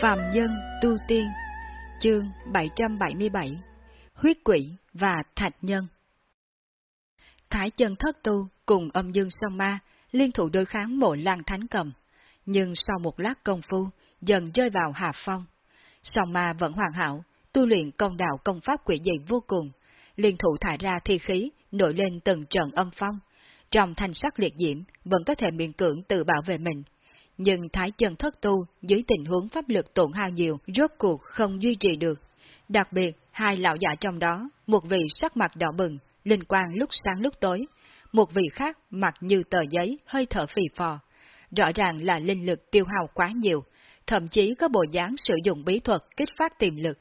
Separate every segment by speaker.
Speaker 1: Phạm Nhân Tu Tiên Chương 777 Huyết quỷ và Thạch Nhân Thái chân thất tu cùng âm dương sông ma liên thủ đối kháng mộ lan thánh cầm, nhưng sau một lát công phu dần rơi vào hạ phong. Sông ma vẫn hoàn hảo, tu luyện công đạo công pháp quỷ dị vô cùng, liên thủ thả ra thi khí, nổi lên từng trận âm phong. Trong thanh sắc liệt diễm vẫn có thể miễn cưỡng tự bảo vệ mình. Nhưng thái chân thất tu dưới tình huống pháp lực tổn hao nhiều, rốt cuộc không duy trì được. Đặc biệt, hai lão giả trong đó, một vị sắc mặt đỏ bừng, linh quang lúc sáng lúc tối, một vị khác mặt như tờ giấy, hơi thở phì phò. Rõ ràng là linh lực tiêu hao quá nhiều, thậm chí có bộ dáng sử dụng bí thuật kích phát tiềm lực.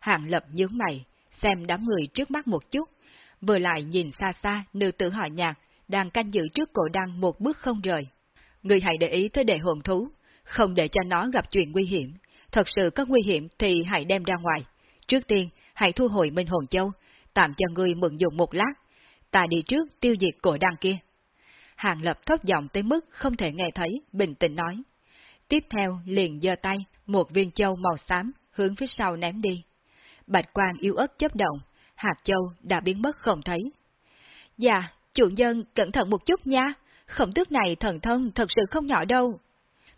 Speaker 1: Hạng lập nhướng mày, xem đám người trước mắt một chút, vừa lại nhìn xa xa nữ tử họ nhạc, đang canh giữ trước cổ đăng một bước không rời. Người hãy để ý tới đệ hồn thú, không để cho nó gặp chuyện nguy hiểm. Thật sự có nguy hiểm thì hãy đem ra ngoài. Trước tiên, hãy thu hồi Minh Hồn Châu, tạm cho ngươi mượn dùng một lát. Ta đi trước tiêu diệt cổ đăng kia. Hàng lập thấp giọng tới mức không thể nghe thấy, bình tĩnh nói. Tiếp theo liền giơ tay, một viên châu màu xám hướng phía sau ném đi. Bạch quang yếu ớt chấp động, hạt châu đã biến mất không thấy. Dạ, chủ nhân cẩn thận một chút nha, khổng tước này thần thân thật sự không nhỏ đâu.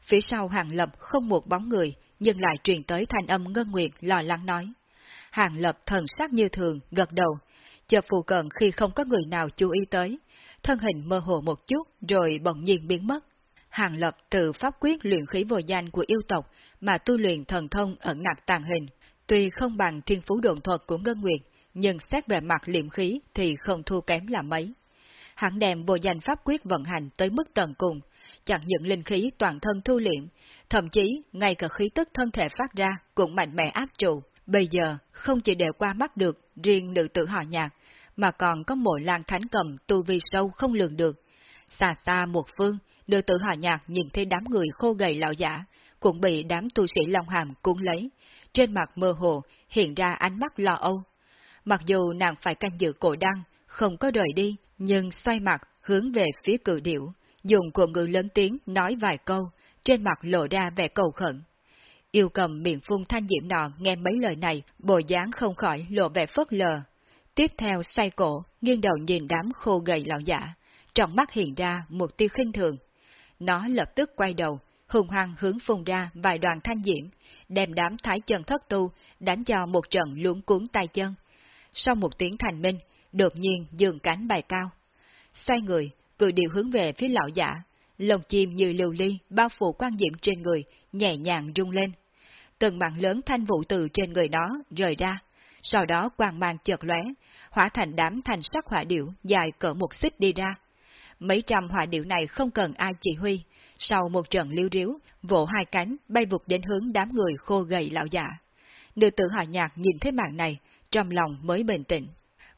Speaker 1: Phía sau hàng lập không một bóng người, nhưng lại truyền tới thanh âm ngân nguyệt lo lắng nói. Hàng lập thần sắc như thường, gật đầu, chợt phù cận khi không có người nào chú ý tới, thân hình mơ hồ một chút rồi bỗng nhiên biến mất. Hàng lập từ pháp quyết luyện khí vô danh của yêu tộc mà tu luyện thần thông ẩn nặc tàn hình, tuy không bằng thiên phú độn thuật của Ngân Nguyệt, nhưng xét về mặt liệm khí thì không thua kém là mấy. Hắn đem bộ danh pháp quyết vận hành tới mức tận cùng, chẳng những linh khí toàn thân thu liệm, thậm chí ngay cả khí tức thân thể phát ra cũng mạnh mẽ áp trụ. Bây giờ không chỉ đều qua mắt được riêng nữ tử họ nhạc, mà còn có mỗi lan thánh cầm tu vi sâu không lường được. Xa xa một phương, nữ tử họ nhạc nhìn thấy đám người khô gầy lão giả, cũng bị đám tu sĩ Long Hàm cuốn lấy. Trên mặt mơ hồ hiện ra ánh mắt lo âu. Mặc dù nàng phải canh giữ cổ đăng, không có rời đi, nhưng xoay mặt hướng về phía cự điểu, dùng cuộn ngữ lớn tiếng nói vài câu, trên mặt lộ ra vẻ cầu khẩn. Yêu cầm miệng phun thanh diễm nọ nghe mấy lời này, bộ dáng không khỏi lộ vẻ phớt lờ. Tiếp theo xoay cổ, nghiêng đầu nhìn đám khô gầy lão giả, trong mắt hiện ra một tia khinh thường. Nó lập tức quay đầu, hùng hăng hướng phun ra vài đoàn thanh diễm, đem đám thái chân thất tu đánh cho một trận luống cuốn tay chân. Sau một tiếng thành minh, đột nhiên dường cánh bài cao. Xoay người, cười điều hướng về phía lão giả, lồng chim như liều ly bao phủ quan diệm trên người, nhẹ nhàng rung lên. Từng mạng lớn thanh vụ từ trên người đó rời ra, sau đó quang mang chợt lóe, hóa thành đám thành sắc hỏa điệu dài cỡ một xích đi ra. Mấy trăm hỏa điệu này không cần ai chỉ huy, sau một trận liêu riếu, vỗ hai cánh bay vụt đến hướng đám người khô gầy lão giả. Nữ tử họ nhạc nhìn thấy màn này, trong lòng mới bình tĩnh.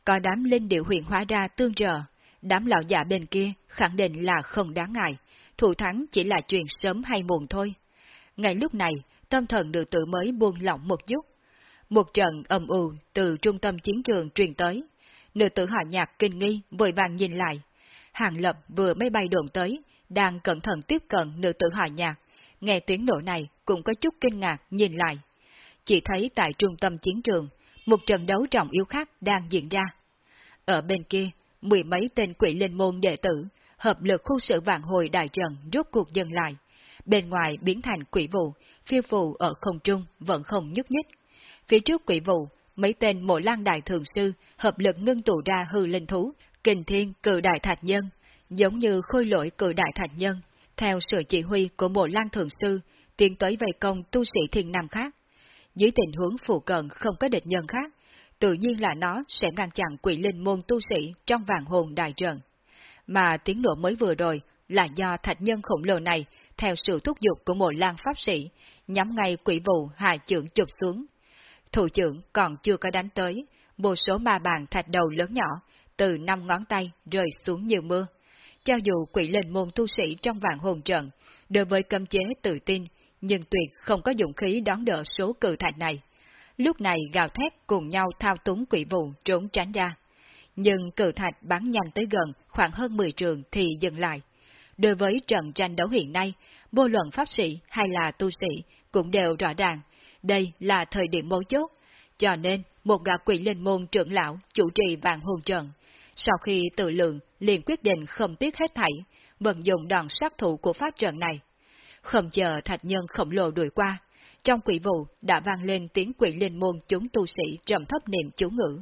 Speaker 1: Có đám linh điệu huyền hóa ra tương trợ, đám lão giả bên kia khẳng định là không đáng ngại, thủ thắng chỉ là chuyện sớm hay muộn thôi. Ngay lúc này, tâm thần được tử mới buông lỏng một chút. Một trận ầm ừ từ trung tâm chiến trường truyền tới. Nữ tử họ nhạc kinh nghi, vội vàng nhìn lại. Hàng lập vừa mới bay đồn tới, đang cẩn thận tiếp cận nữ tử họ nhạc. Nghe tiếng nổ này cũng có chút kinh ngạc nhìn lại. Chỉ thấy tại trung tâm chiến trường, một trận đấu trọng yếu khác đang diễn ra. Ở bên kia, mười mấy tên quỷ linh môn đệ tử, hợp lực khu sự vạn hồi đại trận rốt cuộc dừng lại. Bên ngoài biến thành quỷ vụ, phiêu phù ở không trung vẫn không nhúc nhích. Phía trước quỷ vụ, mấy tên mộ lan đại thường sư hợp lực ngưng tụ ra hư linh thú, kình thiên cự đại thạch nhân, giống như khôi lỗi cự đại thạch nhân, theo sự chỉ huy của mộ lan thường sư, tiến tới vây công tu sĩ thiên nam khác. Dưới tình huống phụ cận không có địch nhân khác, tự nhiên là nó sẽ ngăn chặn quỷ linh môn tu sĩ trong vàng hồn đại trận. Mà tiếng nổ mới vừa rồi là do thạch nhân khổng lồ này, theo sự thúc giục của một lan pháp sĩ, nhắm ngay quỷ vụ hạ trưởng chụp xuống. Thủ trưởng còn chưa có đánh tới, một số ma bàn thạch đầu lớn nhỏ, từ năm ngón tay rơi xuống như mưa. Cho dù quỷ linh môn tu sĩ trong vạn hồn trận, đối với cấm chế tự tin, nhưng tuyệt không có dụng khí đón đỡ số cự thạch này lúc này gào thét cùng nhau thao túng quỷ vụ trốn tránh ra. Nhưng cự thạch bắn nhanh tới gần khoảng hơn 10 trường thì dừng lại. Đối với trận tranh đấu hiện nay, vô luận pháp sĩ hay là tu sĩ cũng đều rõ ràng, đây là thời điểm mấu chốt, cho nên một gã quỷ linh môn trưởng lão chủ trì vàng hồn trận. Sau khi tự lượng, liền quyết định không tiếc hết thảy, vận dụng đòn sát thủ của pháp trận này. Không chờ thạch nhân khổng lồ đuổi qua, trong quỷ vụ đã vang lên tiếng quỷ linh môn chúng tu sĩ trầm thấp niệm chú ngữ.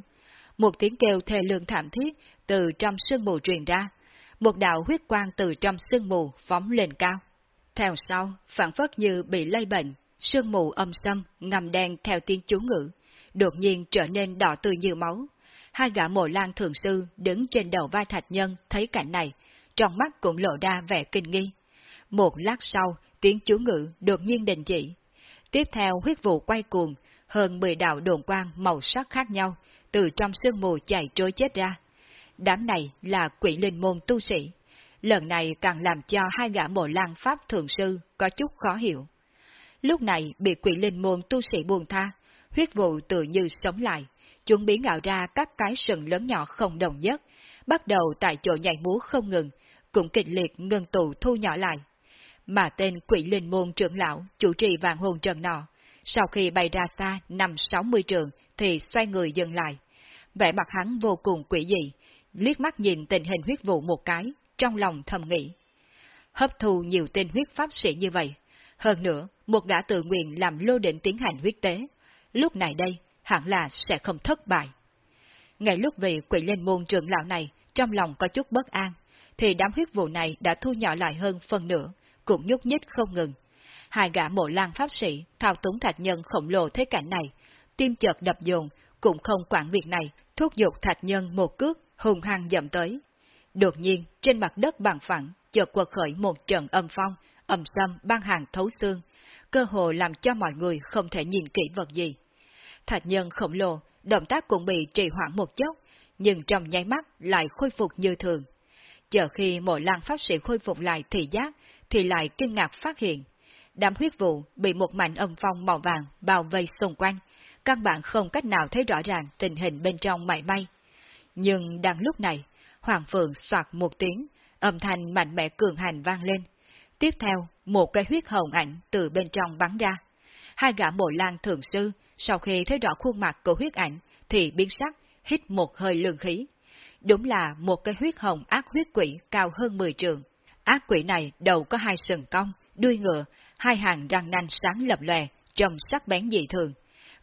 Speaker 1: Một tiếng kêu thê lương thảm thiết từ trong sương mù truyền ra, một đạo huyết quang từ trong sương mù phóng lên cao. Theo sau, phản phất như bị lây bệnh, sương mù âm xâm ngầm đen theo tiếng chú ngữ, đột nhiên trở nên đỏ tươi như máu. Hai gã mộ lan thường sư đứng trên đầu vai thạch nhân thấy cảnh này, trong mắt cũng lộ ra vẻ kinh nghi. Một lát sau, tiếng chú ngữ đột nhiên đình chỉ. Tiếp theo huyết vụ quay cuồng, hơn 10 đạo đồn quang màu sắc khác nhau, từ trong sương mù chạy trôi chết ra. Đám này là quỷ linh môn tu sĩ. Lần này càng làm cho hai gã mộ lang pháp thường sư có chút khó hiểu. Lúc này bị quỷ linh môn tu sĩ buồn tha, huyết vụ tự như sống lại, chúng biến ảo ra các cái sừng lớn nhỏ không đồng nhất, bắt đầu tại chỗ nhảy múa không ngừng, cũng kịch liệt ngừng tụ thu nhỏ lại. Mà tên quỷ linh môn trưởng lão chủ trì vạn hồn trần nọ, sau khi bay ra xa năm sáu mươi trường thì xoay người dừng lại. Vẻ mặt hắn vô cùng quỷ dị, liếc mắt nhìn tình hình huyết vụ một cái, trong lòng thầm nghĩ. Hấp thu nhiều tên huyết pháp sĩ như vậy, hơn nữa, một gã tự nguyện làm lô định tiến hành huyết tế, lúc này đây, hẳn là sẽ không thất bại. Ngay lúc vị quỷ linh môn trưởng lão này trong lòng có chút bất an, thì đám huyết vụ này đã thu nhỏ lại hơn phần nửa, cũng nhúc nhích không ngừng. Hai gã mộ lang pháp sĩ thao túng thạch nhân khổng lồ thế cảnh này, tim chợt đập dồn, cũng không quản việc này, thúc giục thạch nhân một cước, hùng hăng dậm tới. Đột nhiên, trên mặt đất bằng phẳng, chợt quật khởi một trận âm phong, âm xâm băng hàng thấu xương, cơ hồ làm cho mọi người không thể nhìn kỹ vật gì. Thạch nhân khổng lồ, động tác cũng bị trì hoãn một chốc, nhưng trong nháy mắt lại khôi phục như thường. Chờ khi mộ lang pháp sĩ khôi phục lại thị giác, thì lại kinh ngạc phát hiện. Đám huyết vụ bị một mảnh âm phong màu vàng bao vây xung quanh, căn bản không cách nào thấy rõ ràng tình hình bên trong mảy may. Nhưng đang lúc này, Hoàng Phượng soạt một tiếng, âm thanh mạnh mẽ cường hành vang lên. Tiếp theo, một cái huyết hồng ảnh từ bên trong bắn ra. Hai gã bộ lan thường sư, sau khi thấy rõ khuôn mặt của huyết ảnh, thì biến sắc, hít một hơi lương khí. Đúng là một cái huyết hồng ác huyết quỷ cao hơn 10 trường. Ác quỷ này đầu có hai sừng cong, đuôi ngựa, hai hàng răng nanh sáng lập lòe, trông sắc bén dị thường.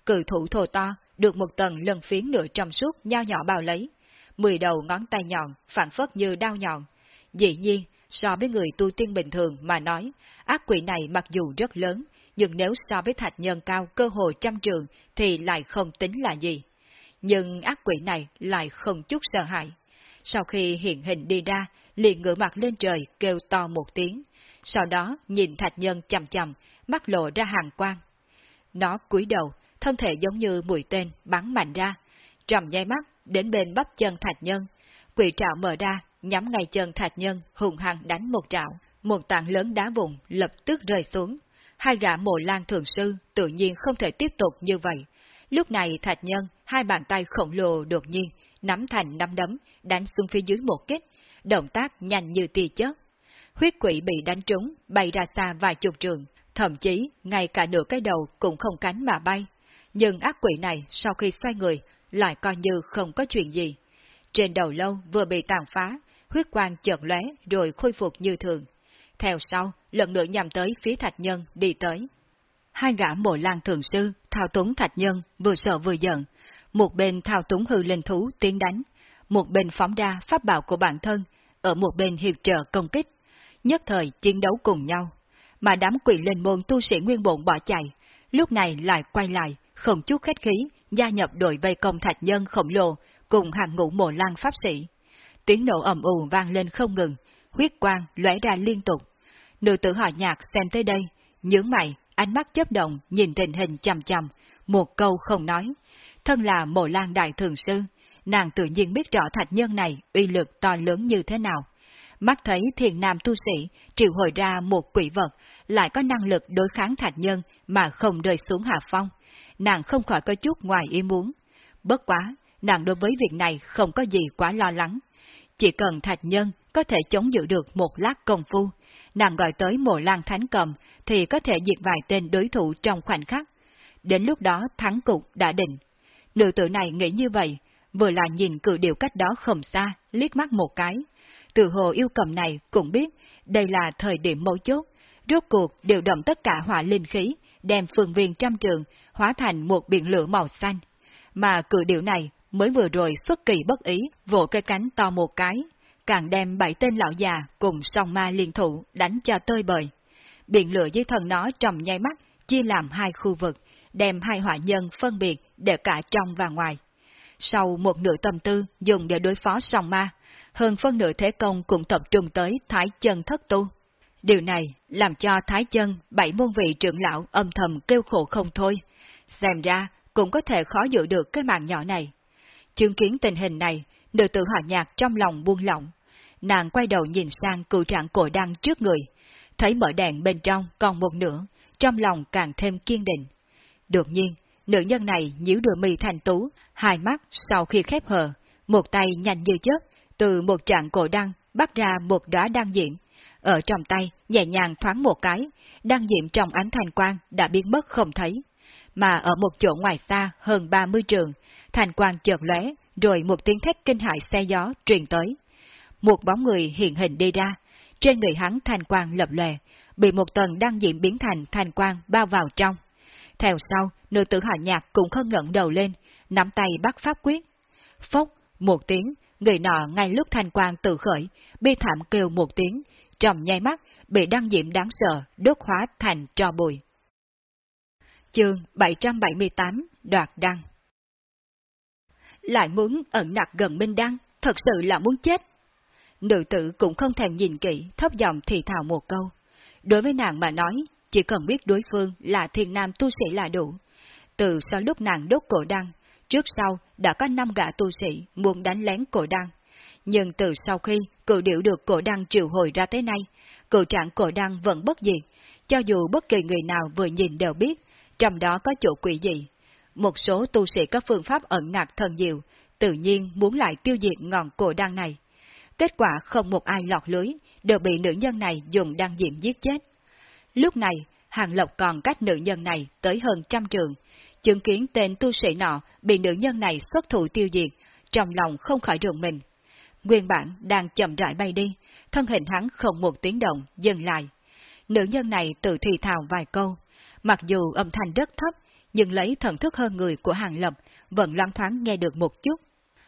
Speaker 1: Cự thủ thô to, được một tầng lân phiến nửa trong suốt nho nhỏ bao lấy. Mười đầu ngón tay nhọn, phản phất như đao nhọn. Dĩ nhiên, so với người tu tiên bình thường mà nói, ác quỷ này mặc dù rất lớn, nhưng nếu so với thạch nhân cao cơ hồ trăm trường thì lại không tính là gì. Nhưng ác quỷ này lại không chút sợ hãi. Sau khi hiện hình đi ra, liền ngửa mặt lên trời kêu to một tiếng, sau đó nhìn thạch nhân chầm chầm, mắt lộ ra hàng quang. Nó cúi đầu, thân thể giống như mũi tên bắn mạnh ra, trầm nháy mắt đến bên bắp chân thạch nhân. Quỷ trạo mở ra, nhắm ngay chân thạch nhân, hùng hăng đánh một trạo. Một tảng lớn đá vụn lập tức rơi xuống. Hai gã mộ lan thường sư tự nhiên không thể tiếp tục như vậy. Lúc này thạch nhân, hai bàn tay khổng lồ đột nhiên, nắm thành năm đấm, đánh xuống phía dưới một kích, động tác nhanh như tia chớp. Huyết quỷ bị đánh trúng, bay ra xa vài chục trường, thậm chí ngay cả nửa cái đầu cũng không cánh mà bay. Nhưng ác quỷ này sau khi xoay người, lại coi như không có chuyện gì. Trên đầu lâu vừa bị tàn phá, huyết quang chợt lóe rồi khôi phục như thường. Theo sau, lần nữa nhằm tới phía thạch nhân đi tới. Hai gã mộ lang thường sư, thao túng thạch nhân, vừa sợ vừa giận. Một bên thao túng hư linh thú tiến đánh, một bên phóng ra pháp bảo của bản thân, ở một bên hiệp trợ công kích. Nhất thời chiến đấu cùng nhau, mà đám quỷ linh môn tu sĩ nguyên bộn bỏ chạy, lúc này lại quay lại, không chút khách khí, gia nhập đội vây công thạch nhân khổng lồ cùng hàng ngũ mộ lan pháp sĩ. Tiếng nổ ầm ù vang lên không ngừng, huyết quang lóe ra liên tục. Nữ tử họ nhạc xem tới đây, nhướng mày, ánh mắt chớp động nhìn tình hình chằm chằm, một câu không nói. Thân là mộ lan đại thường sư, nàng tự nhiên biết rõ thạch nhân này uy lực to lớn như thế nào. Mắt thấy thiền nam tu sĩ triệu hồi ra một quỷ vật, lại có năng lực đối kháng thạch nhân mà không rơi xuống hạ phong. Nàng không khỏi có chút ngoài ý muốn. Bất quá, nàng đối với việc này không có gì quá lo lắng. Chỉ cần thạch nhân có thể chống giữ được một lát công phu, nàng gọi tới mộ lan thánh cầm thì có thể diệt vài tên đối thủ trong khoảnh khắc. Đến lúc đó thắng cục đã định. Nữ tử này nghĩ như vậy, vừa là nhìn cử điều cách đó không xa, liếc mắt một cái. Từ hồ yêu cầm này cũng biết đây là thời điểm mấu chốt, rốt cuộc điều động tất cả hỏa linh khí, đem phương viên trăm trường hóa thành một biển lửa màu xanh. Mà cử điệu này mới vừa rồi xuất kỳ bất ý, vỗ cái cánh to một cái, càng đem bảy tên lão già cùng song ma liên thủ đánh cho tơi bời. Biển lửa dưới thân nó trầm nháy mắt, chia làm hai khu vực, đem hai hỏa nhân phân biệt để cả trong và ngoài. Sau một nửa tâm tư dùng để đối phó song ma, hơn phân nửa thế công cũng tập trung tới thái chân thất tu. Điều này làm cho thái chân bảy môn vị trưởng lão âm thầm kêu khổ không thôi. Xem ra cũng có thể khó giữ được cái mạng nhỏ này. Chứng kiến tình hình này, nữ tử hòa nhạc trong lòng buông lỏng. Nàng quay đầu nhìn sang cựu trạng cổ đăng trước người, thấy mở đèn bên trong còn một nửa, trong lòng càng thêm kiên định. Đột nhiên, nữ nhân này nhíu đôi mi thành tú, hai mắt sau khi khép hờ, một tay nhanh như chớp, từ một trạng cổ đăng bắt ra một đóa đăng diễm. Ở trong tay, nhẹ nhàng thoáng một cái, đăng diễm trong ánh thành quang đã biến mất không thấy. Mà ở một chỗ ngoài xa hơn 30 trường, thành quang chợt lóe, rồi một tiếng thét kinh hại xe gió truyền tới. Một bóng người hiện hình đi ra, trên người hắn thành quang lập lòe, bị một tầng đăng diễm biến thành thành quang bao vào trong. Theo sau, nữ tử hạ nhạc cũng không ngẩng đầu lên, nắm tay bắt pháp quyết. Phốc, một tiếng, người nọ ngay lúc thành quang tự khởi, bi thảm kêu một tiếng, trong nháy mắt, bị đăng diễm đáng sợ, đốt hóa thành trò bụi. Chương 778 Đoạt Đăng Lại muốn ẩn nặc gần Minh Đăng, thật sự là muốn chết. Nữ tử cũng không thèm nhìn kỹ, thấp giọng thì thào một câu. Đối với nàng mà nói, chỉ cần biết đối phương là thiên nam tu sĩ là đủ. Từ sau lúc nàng đốt cổ đăng, trước sau đã có năm gã tu sĩ muốn đánh lén cổ đăng. Nhưng từ sau khi cựu điệu được cổ đăng triệu hồi ra tới nay, cựu trạng cổ đăng vẫn bất diệt, cho dù bất kỳ người nào vừa nhìn đều biết, trong đó có chỗ quỷ gì. Một số tu sĩ có phương pháp ẩn nặc thần diệu, tự nhiên muốn lại tiêu diệt ngọn cổ đăng này. Kết quả không một ai lọt lưới, đều bị nữ nhân này dùng đăng diệm giết chết. Lúc này, Hàng Lộc còn cách nữ nhân này tới hơn trăm trường, chứng kiến tên tu sĩ nọ bị nữ nhân này xuất thủ tiêu diệt, trong lòng không khỏi rùng mình. Nguyên bản đang chậm rãi bay đi, thân hình hắn không một tiếng động, dừng lại. Nữ nhân này tự thì thào vài câu, mặc dù âm thanh rất thấp, nhưng lấy thần thức hơn người của Hàng Lập, vẫn loáng thoáng nghe được một chút.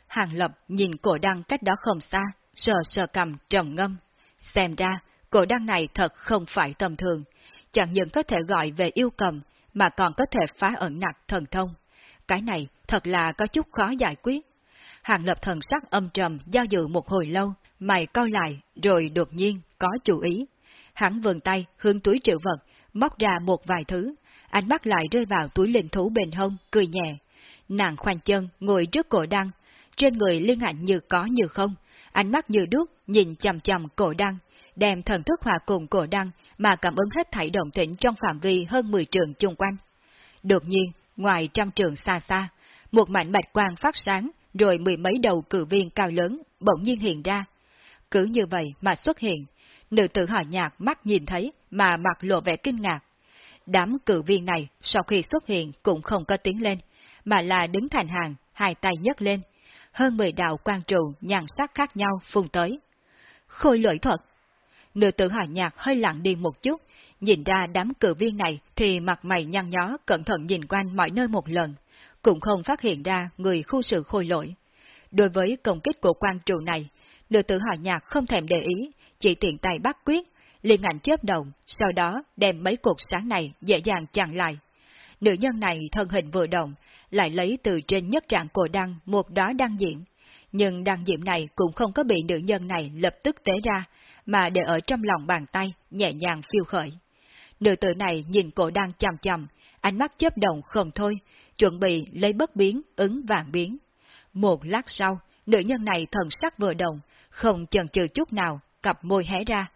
Speaker 1: Hàng Lập nhìn cổ đăng cách đó không xa, sờ sờ cầm trầm ngâm. Xem ra, cổ đăng này thật không phải tầm thường, chẳng những có thể gọi về yêu cầm, mà còn có thể phá ẩn nặc thần thông. Cái này thật là có chút khó giải quyết. Hàng lập thần sắc âm trầm giao dự một hồi lâu, mày coi lại, rồi đột nhiên có chủ ý. Hắn vườn tay hướng túi triệu vật, móc ra một vài thứ, ánh mắt lại rơi vào túi linh thú bên hông, cười nhẹ. Nàng khoanh chân, ngồi trước cổ đăng, trên người liên hạnh như có như không, ánh mắt như đuốc, nhìn chầm chầm cổ đăng, đem thần thức hòa cùng cổ đăng mà cảm ứng hết thảy động tĩnh trong phạm vi hơn 10 trường chung quanh. Đột nhiên, ngoài trăm trường xa xa, một mảnh bạch quang phát sáng, rồi mười mấy đầu cử viên cao lớn bỗng nhiên hiện ra. Cứ như vậy mà xuất hiện, nữ tử họ nhạc mắt nhìn thấy mà mặt lộ vẻ kinh ngạc. Đám cử viên này sau khi xuất hiện cũng không có tiếng lên, mà là đứng thành hàng, hai tay nhấc lên. Hơn mười đạo quan trụ nhàn sắc khác nhau phun tới. Khôi lỗi thuật Nữ tử hòa nhạc hơi lặng đi một chút, nhìn ra đám cử viên này thì mặt mày nhăn nhó cẩn thận nhìn quanh mọi nơi một lần, cũng không phát hiện ra người khu sự khôi lỗi. Đối với công kích của quan trụ này, nữ tử hòa nhạc không thèm để ý, chỉ tiện tay bắt quyết, liền ảnh chớp động, sau đó đem mấy cột sáng này dễ dàng chặn lại. Nữ nhân này thân hình vừa động, lại lấy từ trên nhất trạng cổ đăng một đó đăng diễm. Nhưng đăng diễm này cũng không có bị nữ nhân này lập tức tế ra, mà để ở trong lòng bàn tay, nhẹ nhàng phiêu khởi. Nữ tử này nhìn cổ đang chằm chằm, ánh mắt chớp động không thôi, chuẩn bị lấy bất biến, ứng vàng biến. Một lát sau, nữ nhân này thần sắc vừa động, không chần chừ chút nào, cặp môi hé ra.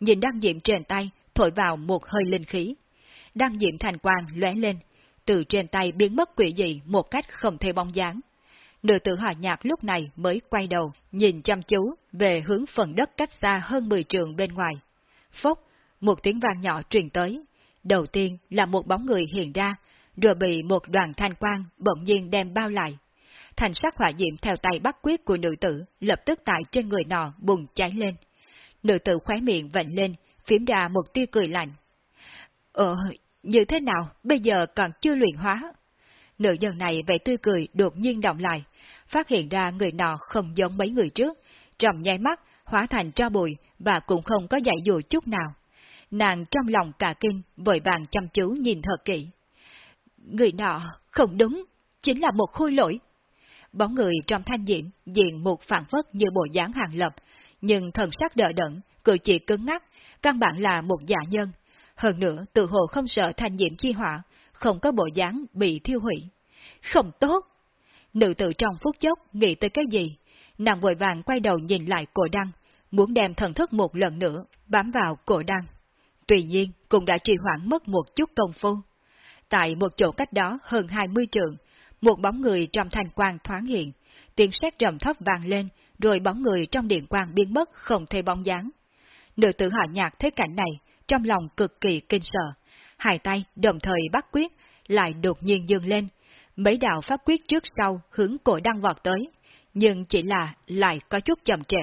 Speaker 1: Nhìn đăng diệm trên tay, thổi vào một hơi linh khí. Đăng diệm thành quang lóe lên, từ trên tay biến mất quỷ dị một cách không thể bóng dáng. Nữ tử hòa nhạc lúc này mới quay đầu, nhìn chăm chú về hướng phần đất cách xa hơn 10 trường bên ngoài. Phốc, một tiếng vang nhỏ truyền tới. Đầu tiên là một bóng người hiện ra, rồi bị một đoàn thanh quang bỗng nhiên đem bao lại. Thành sắc hỏa diệm theo tay bắt quyết của nữ tử lập tức tại trên người nọ bùng cháy lên. Nữ tử khóe miệng vệnh lên, phím ra một tia cười lạnh. Ờ, như thế nào, bây giờ còn chưa luyện hóa. Nữ nhân này vẻ tươi cười đột nhiên động lại, phát hiện ra người nọ không giống mấy người trước, trầm nháy mắt hóa thành tro bụi và cũng không có dạy dụ chút nào. Nàng trong lòng cả kinh, vội vàng chăm chú nhìn thật kỹ. Người nọ không đúng, chính là một khôi lỗi. Bóng người trong thanh diện diện một phản phất như bộ dáng hàng lập, nhưng thần sắc đỡ đẫn, cử chỉ cứng ngắc, căn bản là một giả nhân. Hơn nữa, tự hồ không sợ thanh diễm chi hỏa, không có bộ dáng bị thiêu hủy. Không tốt! Nữ tử trong phút chốc nghĩ tới cái gì? Nàng vội vàng quay đầu nhìn lại cổ đăng, muốn đem thần thức một lần nữa, bám vào cổ đăng. Tuy nhiên, cũng đã trì hoãn mất một chút công phu. Tại một chỗ cách đó hơn 20 trượng, một bóng người trong thanh quang thoáng hiện, tiếng sét trầm thấp vang lên, rồi bóng người trong điện quang biến mất không thấy bóng dáng. Nữ tử họ nhạc thấy cảnh này, trong lòng cực kỳ kinh sợ, hai tay đồng thời bắt quyết, lại đột nhiên dừng lên, mấy đạo pháp quyết trước sau hướng cổ đăng vọt tới, nhưng chỉ là lại có chút chậm trễ.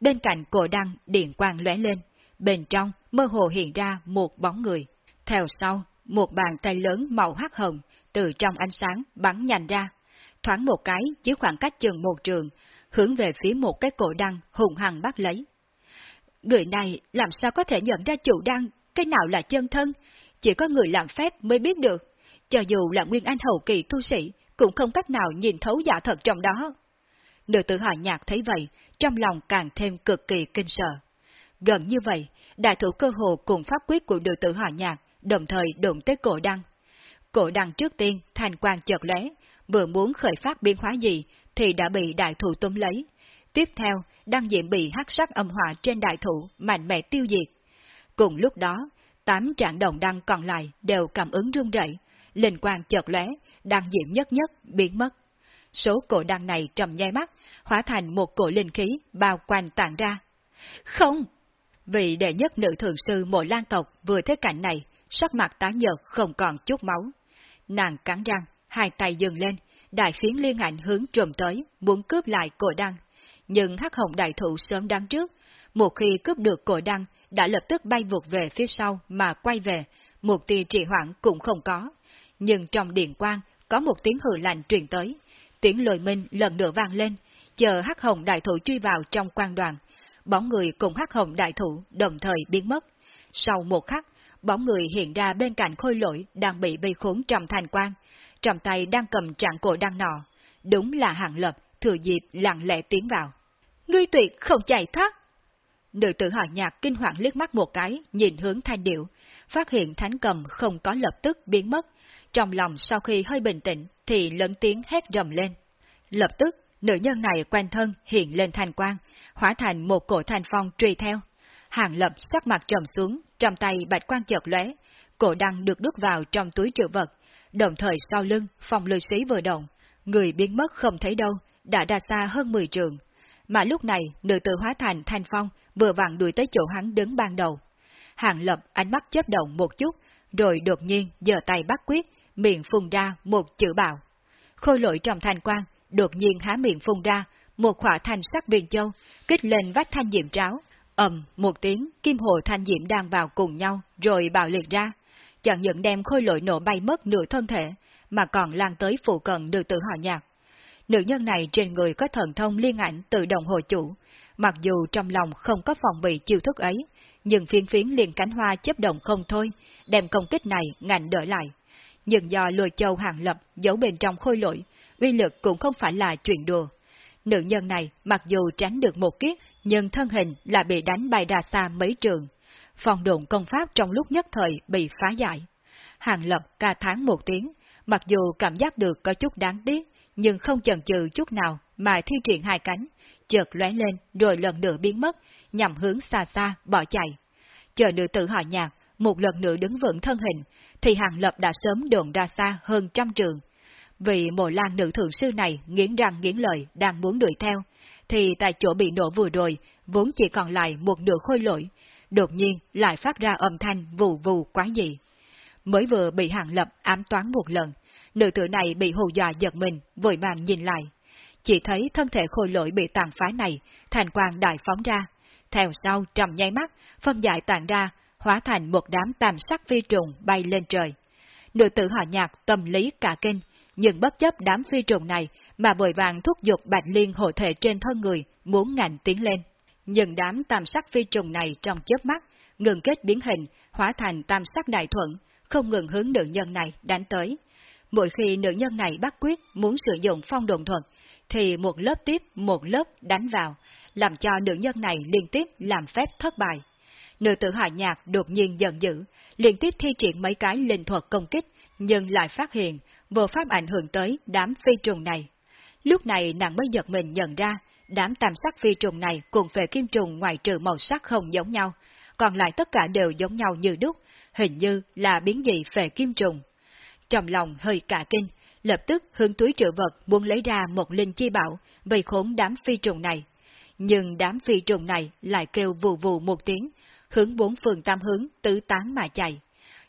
Speaker 1: Bên cạnh cổ đăng điện quang lóe lên, bên trong mơ hồ hiện ra một bóng người. Theo sau, một bàn tay lớn màu hắc hồng từ trong ánh sáng bắn nhanh ra, thoáng một cái dưới khoảng cách chừng một trường, hướng về phía một cái cổ đăng hùng hằng bắt lấy. Người này làm sao có thể nhận ra chủ đăng, cái nào là chân thân, chỉ có người làm phép mới biết được. Cho dù là Nguyên Anh hậu kỳ tu sĩ, cũng không cách nào nhìn thấu giả thật trong đó. Nữ tử hỏa nhạc thấy vậy, trong lòng càng thêm cực kỳ kinh sợ. Gần như vậy, đại thủ cơ hồ cùng pháp quyết của nữ tử hỏa nhạc, đồng thời đụng tới cổ đăng. Cổ đăng trước tiên, thành quang chợt lóe, vừa muốn khởi phát biến hóa gì, thì đã bị đại thủ tôm lấy. Tiếp theo, đăng diệm bị hắc sắc âm hỏa trên đại thủ, mạnh mẽ tiêu diệt. Cùng lúc đó, tám trạng đồng đăng còn lại đều cảm ứng rung rẩy, linh quang chợt lóe, đang diệm nhất nhất biến mất. Số cổ đăng này trầm nhai mắt, hóa thành một cổ linh khí bao quanh tản ra. Không! Vị đệ nhất nữ thượng sư mộ lan tộc vừa thấy cảnh này, sắc mặt tái nhợt không còn chút máu. Nàng cắn răng, hai tay dừng lên, đại phiến liên ảnh hướng trùm tới, muốn cướp lại cổ đăng. Nhưng hắc hồng đại thụ sớm đáng trước, một khi cướp được cổ đăng, đã lập tức bay vụt về phía sau mà quay về, một tia trì hoãn cũng không có. Nhưng trong điện quang, có một tiếng hừ lạnh truyền tới, tiếng lời minh lần nữa vang lên, chờ hắc hồng đại thủ truy vào trong quan đoàn. Bóng người cùng hắc hồng đại thủ đồng thời biến mất. Sau một khắc, bóng người hiện ra bên cạnh khôi lỗi đang bị vây khốn trong thành quan, trong tay đang cầm trạng cổ đang nọ. Đúng là hạng lập, thừa dịp lặng lẽ tiến vào. Ngươi tuyệt không chạy thoát. Nữ tử hỏi nhạc kinh hoàng liếc mắt một cái, nhìn hướng thanh điệu, phát hiện thánh cầm không có lập tức biến mất. Trong lòng sau khi hơi bình tĩnh, thì lớn tiếng hét rầm lên. Lập tức, nữ nhân này quen thân hiện lên thành quang, hóa thành một cổ thành phong truy theo. Hàng lập sắc mặt trầm xuống, trong tay bạch quang chợt lóe, cổ đăng được đút vào trong túi trữ vật, đồng thời sau lưng phòng lưu sĩ vừa động, người biến mất không thấy đâu, đã đạt xa hơn 10 trường. Mà lúc này, nữ tử hóa thành thanh phong vừa vặn đuổi tới chỗ hắn đứng ban đầu. Hàng lập ánh mắt chớp động một chút, rồi đột nhiên giơ tay bắt quyết, miệng phun ra một chữ bạo. Khôi lỗi trong thanh quang, đột nhiên há miệng phun ra, một khỏa thanh sắc viên châu, kích lên vách thanh diệm tráo. ầm một tiếng, kim hồ thanh diệm đang vào cùng nhau, rồi bạo liệt ra. Chẳng những đem khôi lỗi nổ bay mất nửa thân thể, mà còn lan tới phụ cận được tự họ nhạc. Nữ nhân này trên người có thần thông liên ảnh tự động hồi chủ, mặc dù trong lòng không có phòng bị chiêu thức ấy, nhưng phiên phiến liền cánh hoa chấp động không thôi, đem công kích này ngạnh đỡ lại. Nhưng do lùi châu hàng lập giấu bên trong khôi lỗi, uy lực cũng không phải là chuyện đùa. Nữ nhân này mặc dù tránh được một kiếp, nhưng thân hình là bị đánh bay ra xa mấy trường. Phòng độn công pháp trong lúc nhất thời bị phá giải. Hàng lập ca tháng một tiếng, mặc dù cảm giác được có chút đáng tiếc, nhưng không chần chừ chút nào mà thi triển hai cánh, chợt lóe lên rồi lần nữa biến mất, nhằm hướng xa xa bỏ chạy. Chờ nữ tử họ nhạc, một lần nữa đứng vững thân hình, thì hàng lập đã sớm đồn ra xa hơn trăm trường. Vì mộ lan nữ thượng sư này nghiến răng nghiến lợi đang muốn đuổi theo, thì tại chỗ bị nổ vừa rồi, vốn chỉ còn lại một nửa khôi lỗi, đột nhiên lại phát ra âm thanh vù vù quá dị. Mới vừa bị Hàng Lập ám toán một lần, nữ tử này bị hù dọa giật mình, vội vàng nhìn lại. Chỉ thấy thân thể khôi lỗi bị tàn phá này, thành quang đại phóng ra. Theo sau trầm nháy mắt, phân giải tàn ra, hóa thành một đám tam sắc phi trùng bay lên trời. Nữ tử họ nhạc tâm lý cả kinh, nhưng bất chấp đám phi trùng này mà vội vàng thúc giục bạch liên hộ thể trên thân người, muốn ngành tiến lên. Nhưng đám tam sắc phi trùng này trong chớp mắt, ngừng kết biến hình, hóa thành tam sắc đại thuận, không ngừng hướng nữ nhân này đánh tới. Mỗi khi nữ nhân này bắt quyết muốn sử dụng phong đồn thuật, thì một lớp tiếp một lớp đánh vào, làm cho nữ nhân này liên tiếp làm phép thất bại. Nữ tử hạ nhạc đột nhiên giận dữ, liên tiếp thi triển mấy cái linh thuật công kích, nhưng lại phát hiện vô pháp ảnh hưởng tới đám phi trùng này. Lúc này nàng mới giật mình nhận ra, đám tam sắc phi trùng này cùng về kim trùng ngoài trừ màu sắc không giống nhau, còn lại tất cả đều giống nhau như đúc, hình như là biến dị về kim trùng. Trong lòng hơi cả kinh, lập tức hướng túi trữ vật muốn lấy ra một linh chi bảo, vây khốn đám phi trùng này. Nhưng đám phi trùng này lại kêu vù vù một tiếng, hướng bốn phương tam hướng tứ tán mà chạy.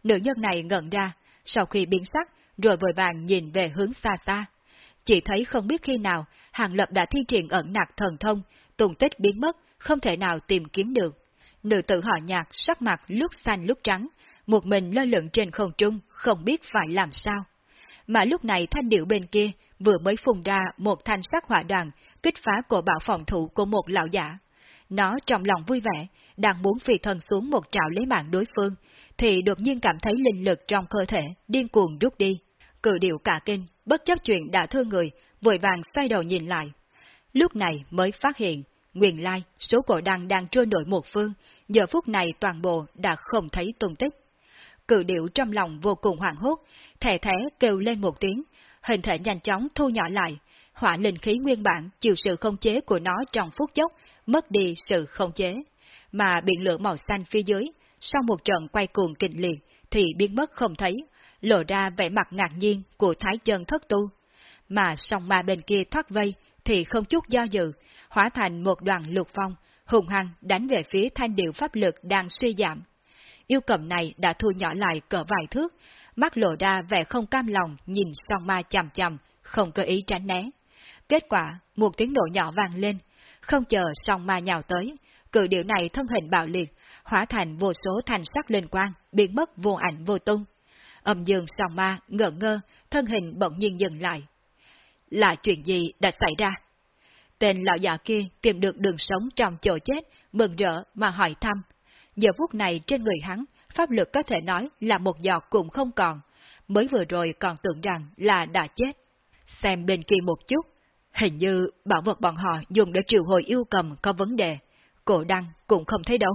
Speaker 1: Nữ nhân này ngẩn ra, sau khi biến sắc, rồi vội vàng nhìn về hướng xa xa. Chỉ thấy không biết khi nào, Hàng Lập đã thi triển ẩn nặc thần thông, tùng tích biến mất, không thể nào tìm kiếm được. Nữ tử họ nhạc sắc mặt lúc xanh lúc trắng, một mình lơ lửng trên không trung, không biết phải làm sao. Mà lúc này thanh điệu bên kia vừa mới phùng ra một thanh sắc hỏa đoàn, kích phá cổ bảo phòng thủ của một lão giả. Nó trong lòng vui vẻ, đang muốn phi thần xuống một trạo lấy mạng đối phương, thì đột nhiên cảm thấy linh lực trong cơ thể điên cuồng rút đi. Cự điệu cả kinh, bất chấp chuyện đã thương người, vội vàng xoay đầu nhìn lại. Lúc này mới phát hiện, nguyên lai, số cổ đăng đang trôi nổi một phương, giờ phút này toàn bộ đã không thấy tung tích. Cự điệu trong lòng vô cùng hoảng hốt, thẻ thẻ kêu lên một tiếng, hình thể nhanh chóng thu nhỏ lại, hỏa linh khí nguyên bản chịu sự không chế của nó trong phút chốc, mất đi sự không chế. Mà biển lửa màu xanh phía dưới, sau một trận quay cuồng kịch liệt thì biến mất không thấy, lộ ra vẻ mặt ngạc nhiên của thái chân thất tu. Mà song ma bên kia thoát vây thì không chút do dự, hóa thành một đoàn lục phong, hùng hăng đánh về phía thanh điệu pháp lực đang suy giảm. Yêu cầm này đã thu nhỏ lại cỡ vài thước, mắt lộ ra vẻ không cam lòng nhìn song ma chằm chằm, không cơ ý tránh né. Kết quả, một tiếng nổ nhỏ vang lên, không chờ song ma nhào tới, cự điệu này thân hình bạo liệt, hóa thành vô số thành sắc linh quang, biến mất vô ảnh vô tung. Âm dương song ma ngỡ ngơ, thân hình bỗng nhiên dừng lại. Là chuyện gì đã xảy ra? Tên lão già kia tìm được đường sống trong chỗ chết, mừng rỡ mà hỏi thăm. Giờ phút này trên người hắn, pháp lực có thể nói là một giọt cũng không còn, mới vừa rồi còn tưởng rằng là đã chết. Xem bên kia một chút, hình như bảo vật bọn họ dùng để triệu hồi yêu cầm có vấn đề, cổ đăng cũng không thấy đâu.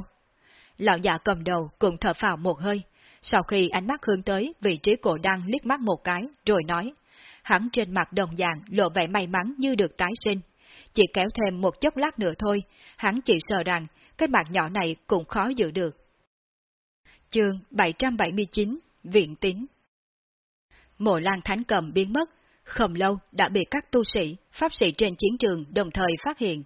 Speaker 1: Lão già cầm đầu cũng thở phào một hơi, sau khi ánh mắt hướng tới vị trí cổ đăng liếc mắt một cái, rồi nói, hắn trên mặt đồng dạng lộ vẻ may mắn như được tái sinh. Chỉ kéo thêm một chốc lát nữa thôi, hắn chỉ sợ rằng cái mặt nhỏ này cũng khó giữ được. Chương 779 Viện Tín Mộ lan thánh cầm biến mất, không lâu đã bị các tu sĩ, pháp sĩ trên chiến trường đồng thời phát hiện.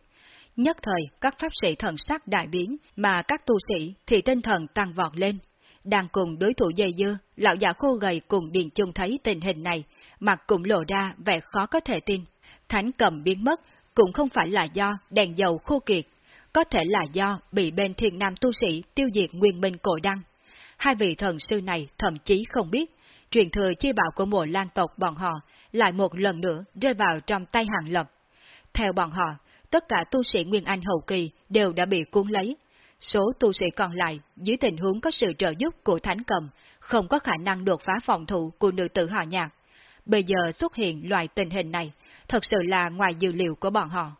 Speaker 1: Nhất thời, các pháp sĩ thần sắc đại biến, mà các tu sĩ thì tinh thần tăng vọt lên. Đang cùng đối thủ dây dưa, lão già khô gầy cùng Điền Trung thấy tình hình này, mặt cũng lộ ra vẻ khó có thể tin. Thánh cầm biến mất cũng không phải là do đèn dầu khô kiệt, có thể là do bị bên thiên nam tu sĩ tiêu diệt nguyên minh cổ đăng. Hai vị thần sư này thậm chí không biết, truyền thừa chi bảo của mùa lan tộc bọn họ lại một lần nữa rơi vào trong tay hàng lập. Theo bọn họ, tất cả tu sĩ Nguyên Anh hậu kỳ đều đã bị cuốn lấy. Số tu sĩ còn lại, dưới tình huống có sự trợ giúp của Thánh Cầm, không có khả năng đột phá phòng thủ của nữ tử họ nhạc. Bây giờ xuất hiện loại tình hình này, thật sự là ngoài dữ liệu của bọn họ.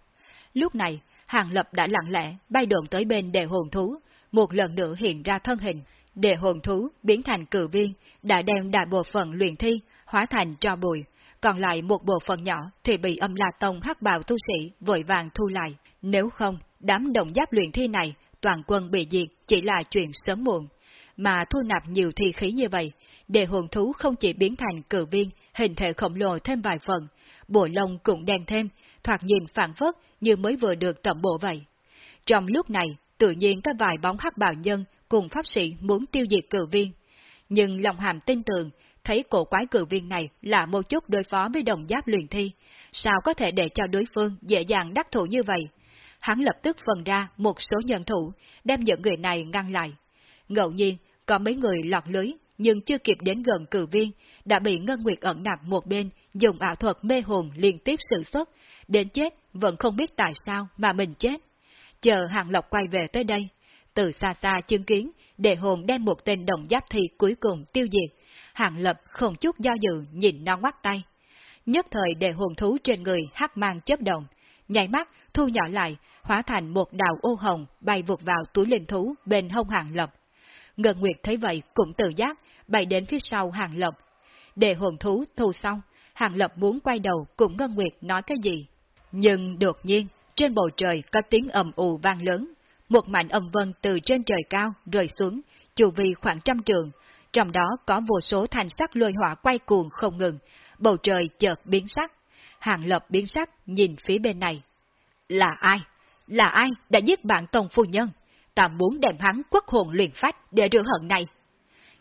Speaker 1: Lúc này, Hàng Lập đã lặng lẽ bay đồn tới bên đề hồn thú, một lần nữa hiện ra thân hình để hồn thú biến thành cử viên, đã đem đại bộ phận luyện thi, hóa thành cho bụi, còn lại một bộ phận nhỏ thì bị âm la tông hắc bào tu sĩ vội vàng thu lại. Nếu không, đám đồng giáp luyện thi này, toàn quân bị diệt chỉ là chuyện sớm muộn. Mà thu nạp nhiều thi khí như vậy, để hồn thú không chỉ biến thành cử viên, hình thể khổng lồ thêm vài phần, bộ lông cũng đen thêm, thoạt nhìn phản phất như mới vừa được tẩm bộ vậy. Trong lúc này, tự nhiên có vài bóng hắc bào nhân cùng pháp sĩ muốn tiêu diệt cử viên. Nhưng lòng hàm tin tưởng, thấy cổ quái cử viên này là một chút đối phó với đồng giáp luyện thi, sao có thể để cho đối phương dễ dàng đắc thủ như vậy? Hắn lập tức phân ra một số nhân thủ, đem những người này ngăn lại. Ngẫu nhiên, có mấy người lọt lưới, nhưng chưa kịp đến gần cử viên, đã bị Ngân Nguyệt ẩn nặc một bên, dùng ảo thuật mê hồn liên tiếp sự xuất, đến chết vẫn không biết tại sao mà mình chết. Chờ Hàng Lộc quay về tới đây, từ xa xa chứng kiến, đệ hồn đem một tên đồng giáp thi cuối cùng tiêu diệt, Hàng Lập không chút do dự nhìn nó ngoắt tay. Nhất thời đệ hồn thú trên người hắc mang chớp động, nhảy mắt thu nhỏ lại, hóa thành một đạo ô hồng bay vụt vào túi linh thú bên hông Hàng Lập. Ngân Nguyệt thấy vậy cũng tự giác, bay đến phía sau Hàng Lập. Đệ hồn thú thu xong, Hàng Lập muốn quay đầu cùng Ngân Nguyệt nói cái gì. Nhưng đột nhiên, trên bầu trời có tiếng ầm ù vang lớn, một mảnh âm vân từ trên trời cao rơi xuống, chu vi khoảng trăm trường, trong đó có vô số thành sắc lôi hỏa quay cuồng không ngừng, bầu trời chợt biến sắc. Hàng lập biến sắc nhìn phía bên này. Là ai? Là ai đã giết bạn Tông Phu Nhân? Ta muốn đem hắn quốc hồn luyện phách để rửa hận này.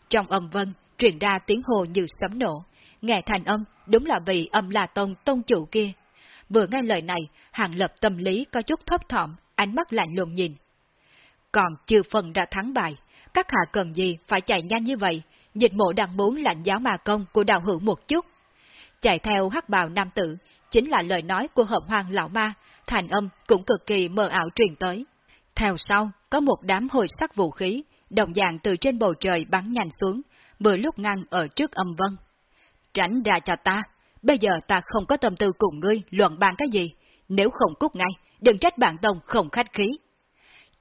Speaker 1: Trong âm vân, truyền ra tiếng hồ như sấm nổ. Nghe thành âm, đúng là vì âm là Tông Tông chủ kia. Vừa nghe lời này, hàng lập tâm lý có chút thấp thỏm, ánh mắt lạnh lùng nhìn. Còn chưa phần đã thắng bại, các hạ cần gì phải chạy nhanh như vậy, dịch mộ đang muốn lạnh giáo mà công của đạo hữu một chút. Chạy theo hắc bào nam tử, chính là lời nói của hợp hoàng lão ma, thành âm cũng cực kỳ mờ ảo truyền tới. Theo sau, có một đám hồi sắc vũ khí, đồng dạng từ trên bầu trời bắn nhanh xuống, vừa lúc ngăn ở trước âm vân. Tránh ra cho ta, bây giờ ta không có tâm tư cùng ngươi luận bàn cái gì, nếu không cút ngay, đừng trách bạn tông không khách khí.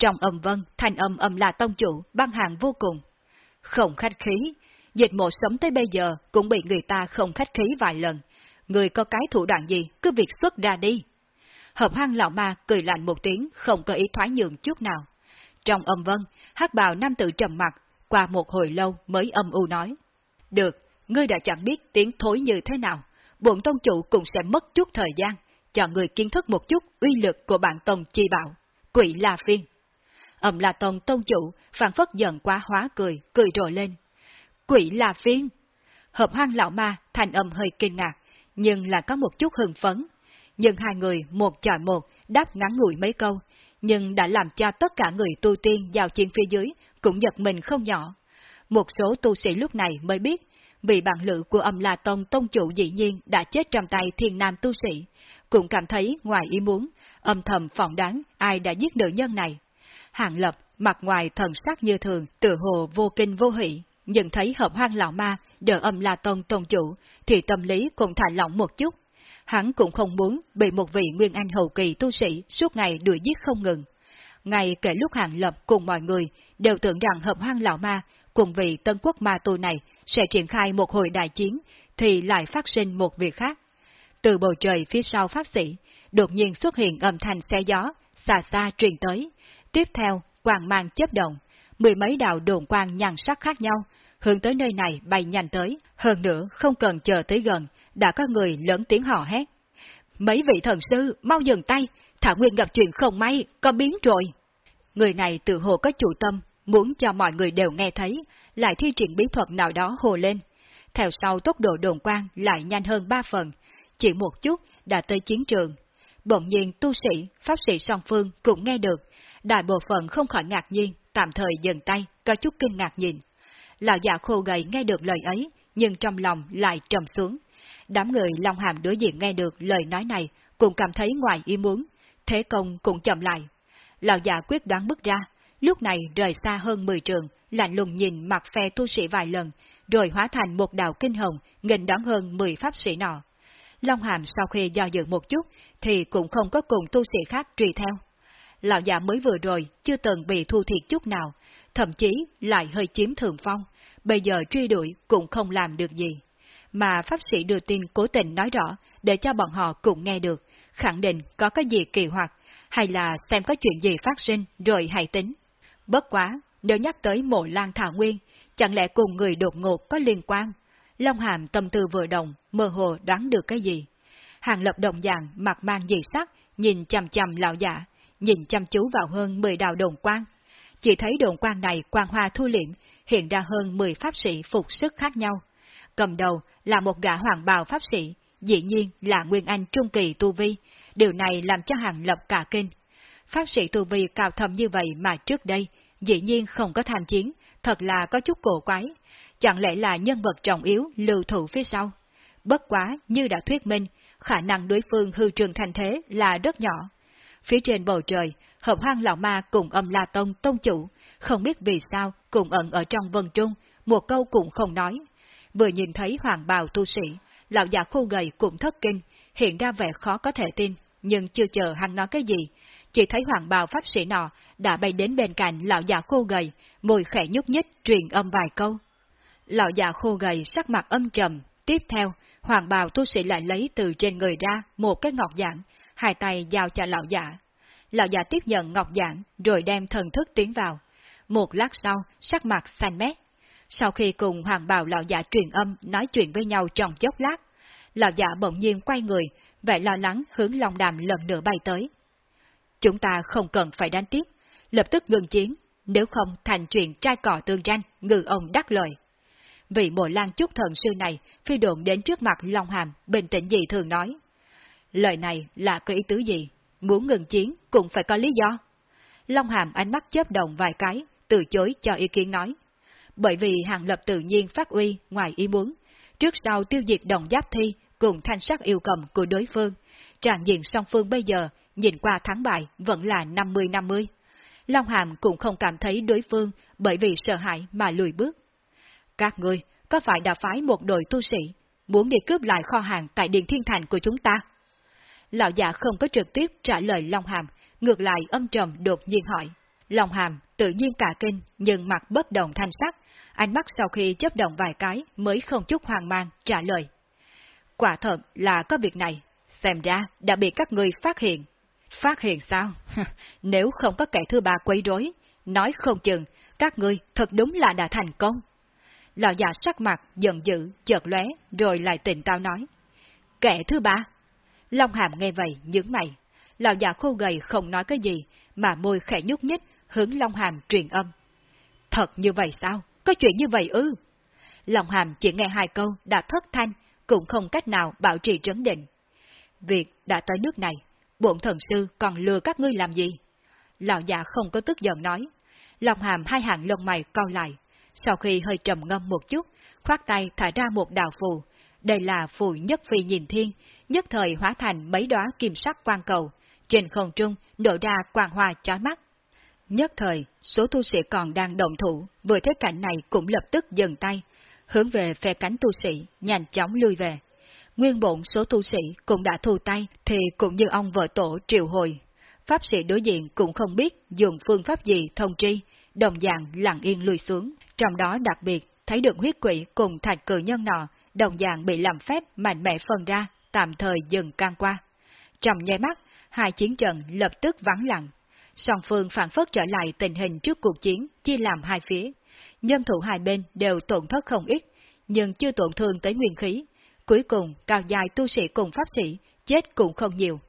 Speaker 1: Trong âm vân, thanh âm âm là tông chủ, băng hàng vô cùng. Không khách khí, dịch mộ sống tới bây giờ cũng bị người ta không khách khí vài lần. Người có cái thủ đoạn gì, cứ việc xuất ra đi. Hợp hang lão ma cười lạnh một tiếng, không có ý thoái nhường chút nào. Trong âm vân, hát bào nam tử trầm mặt, qua một hồi lâu mới âm u nói. Được, ngươi đã chẳng biết tiếng thối như thế nào, bổn tông chủ cũng sẽ mất chút thời gian, cho người kiến thức một chút uy lực của bản tông chi bảo. Quỷ La Phiên Ẩm là tông tông chủ, phản phất giận quá hóa cười, cười rồi lên. Quỷ là phiên! Hợp hoang lão ma, thành âm hơi kinh ngạc, nhưng là có một chút hưng phấn. Nhưng hai người một chọi một, đáp ngắn ngủi mấy câu, nhưng đã làm cho tất cả người tu tiên giao chiến phía dưới cũng giật mình không nhỏ. Một số tu sĩ lúc này mới biết, vì bản lự của âm La Tông Tông chủ dĩ nhiên đã chết trong tay thiên nam tu sĩ, cũng cảm thấy ngoài ý muốn, âm thầm phỏng đoán ai đã giết nữ nhân này. Hàng Lập, mặt ngoài thần sắc như thường, tự hồ vô kinh vô hỷ, nhưng thấy hợp hoang lão ma, đỡ âm la tôn tôn chủ, thì tâm lý cũng thả lỏng một chút. Hắn cũng không muốn bị một vị nguyên anh hậu kỳ tu sĩ suốt ngày đuổi giết không ngừng. Ngay kể lúc Hàng Lập cùng mọi người đều tưởng rằng hợp hoang lão ma cùng vị tân quốc ma tu này sẽ triển khai một hồi đại chiến, thì lại phát sinh một việc khác. Từ bầu trời phía sau pháp sĩ, đột nhiên xuất hiện âm thanh xe gió, xa xa truyền tới, Tiếp theo, quang mang chớp động, mười mấy đạo đồn quang nhàn sắc khác nhau, hướng tới nơi này bay nhanh tới, hơn nữa không cần chờ tới gần, đã có người lớn tiếng hò hét. Mấy vị thần sư, mau dừng tay, Thả Nguyên gặp chuyện không may, có biến rồi. Người này tự hồ có chủ tâm, muốn cho mọi người đều nghe thấy, lại thi triển bí thuật nào đó hồ lên. Theo sau tốc độ đồn quang lại nhanh hơn ba phần, chỉ một chút đã tới chiến trường. Bỗng nhiên tu sĩ, pháp sĩ song phương cũng nghe được, đại bộ phận không khỏi ngạc nhiên, tạm thời dừng tay, có chút kinh ngạc nhìn. Lão già khô gầy nghe được lời ấy, nhưng trong lòng lại trầm xuống. Đám người Long Hàm đối diện nghe được lời nói này, cũng cảm thấy ngoài ý muốn, thế công cũng chậm lại. Lão già quyết đoán bước ra, lúc này rời xa hơn 10 trường, lạnh lùng nhìn mặt phe tu sĩ vài lần, rồi hóa thành một đạo kinh hồng, nghênh đón hơn 10 pháp sĩ nọ. Long Hàm sau khi do dự một chút, thì cũng không có cùng tu sĩ khác truy theo lão già mới vừa rồi chưa từng bị thu thiệt chút nào, thậm chí lại hơi chiếm thường phong, bây giờ truy đuổi cũng không làm được gì. Mà pháp sĩ đưa tin cố tình nói rõ để cho bọn họ cũng nghe được, khẳng định có cái gì kỳ hoặc, hay là xem có chuyện gì phát sinh rồi hãy tính. Bất quá, nếu nhắc tới mộ lan thảo nguyên, chẳng lẽ cùng người đột ngột có liên quan? Long Hàm tâm tư vừa động, mơ hồ đoán được cái gì. Hàng lập động dạng, mặt mang dị sắc, nhìn chằm chằm lão giả, nhìn chăm chú vào hơn 10 đạo đồn quang. Chỉ thấy đồn quang này quang hoa thu liệm, hiện ra hơn 10 pháp sĩ phục sức khác nhau. Cầm đầu là một gã hoàng bào pháp sĩ, dĩ nhiên là Nguyên Anh Trung Kỳ Tu Vi, điều này làm cho hàng lập cả kinh. Pháp sĩ Tu Vi cao thầm như vậy mà trước đây, dĩ nhiên không có tham chiến, thật là có chút cổ quái. Chẳng lẽ là nhân vật trọng yếu lưu thủ phía sau? Bất quá, như đã thuyết minh, khả năng đối phương hư trường thành thế là rất nhỏ. Phía trên bầu trời, hợp hoang lão ma cùng âm la tông tông chủ, không biết vì sao cùng ẩn ở trong vân trung, một câu cũng không nói. Vừa nhìn thấy hoàng bào tu sĩ, lão già khô gầy cũng thất kinh, hiện ra vẻ khó có thể tin, nhưng chưa chờ hắn nói cái gì, chỉ thấy hoàng bào pháp sĩ nọ đã bay đến bên cạnh lão già khô gầy, mùi khẽ nhúc nhích truyền âm vài câu. Lão già khô gầy sắc mặt âm trầm, tiếp theo, hoàng bào tu sĩ lại lấy từ trên người ra một cái ngọc giản, hai tay giao cho lão giả. Lão giả tiếp nhận ngọc giản rồi đem thần thức tiến vào. Một lát sau, sắc mặt xanh mét. Sau khi cùng hoàng bào lão giả truyền âm nói chuyện với nhau trong chốc lát, lão giả bỗng nhiên quay người, vẻ lo lắng hướng Long Đàm lần nữa bay tới. Chúng ta không cần phải đánh tiếp, lập tức ngừng chiến, nếu không thành chuyện trai cỏ tương tranh, ngư ông đắc lợi. Vị mộ lan chúc thần sư này phi độn đến trước mặt Long Hàm, bình tĩnh dị thường nói. Lời này là có ý tứ gì? Muốn ngừng chiến cũng phải có lý do. Long Hàm ánh mắt chớp đồng vài cái, từ chối cho ý kiến nói. Bởi vì hàng lập tự nhiên phát uy ngoài ý muốn, trước sau tiêu diệt đồng giáp thi cùng thanh sắc yêu cầm của đối phương, trạng diện song phương bây giờ nhìn qua thắng bại vẫn là 50-50. Long Hàm cũng không cảm thấy đối phương bởi vì sợ hãi mà lùi bước. Các ngươi có phải đã phái một đội tu sĩ muốn đi cướp lại kho hàng tại Điện Thiên Thành của chúng ta? Lão già không có trực tiếp trả lời Long Hàm, ngược lại âm trầm đột nhiên hỏi. Long Hàm tự nhiên cả kinh nhưng mặt bất động thanh sắc, ánh mắt sau khi chấp động vài cái mới không chút hoang mang trả lời. Quả thật là có việc này, xem ra đã bị các ngươi phát hiện. Phát hiện sao? Nếu không có kẻ thứ ba quấy rối, nói không chừng, các ngươi thật đúng là đã thành công. Lão già sắc mặt, giận dữ, chợt lóe, rồi lại tỉnh táo nói. Kẻ thứ ba? Long hàm nghe vậy, nhướng mày. Lão già khô gầy không nói cái gì, mà môi khẽ nhúc nhích, hướng Long hàm truyền âm. Thật như vậy sao? Có chuyện như vậy ư? Long hàm chỉ nghe hai câu đã thất thanh, cũng không cách nào bảo trì trấn định. Việc đã tới nước này, bổn thần sư còn lừa các ngươi làm gì? Lão già không có tức giận nói. Long hàm hai hàng lông mày cau lại. Sau khi hơi trầm ngâm một chút, khoát tay thả ra một đạo phù. Đây là phù nhất phi nhìn thiên, nhất thời hóa thành mấy đóa kim sắc quang cầu. Trên không trung nổ ra quang hoa chói mắt. Nhất thời, số tu sĩ còn đang động thủ, vừa thấy cảnh này cũng lập tức dừng tay, hướng về phe cánh tu sĩ, nhanh chóng lui về. Nguyên bổn số tu sĩ cũng đã thu tay, thì cũng như ông vợ tổ triệu hồi. Pháp sĩ đối diện cũng không biết dùng phương pháp gì thông tri, đồng dạng lặng yên lùi xuống. Trong đó đặc biệt, thấy được huyết quỷ cùng thạch cử nhân nọ, đồng dạng bị làm phép mạnh mẽ phân ra, tạm thời dừng can qua. Trong nháy mắt, hai chiến trận lập tức vắng lặng. Song phương phản phất trở lại tình hình trước cuộc chiến, chia làm hai phía. Nhân thủ hai bên đều tổn thất không ít, nhưng chưa tổn thương tới nguyên khí, Cuối cùng, cao dài tu sĩ cùng pháp sĩ, chết cũng không nhiều.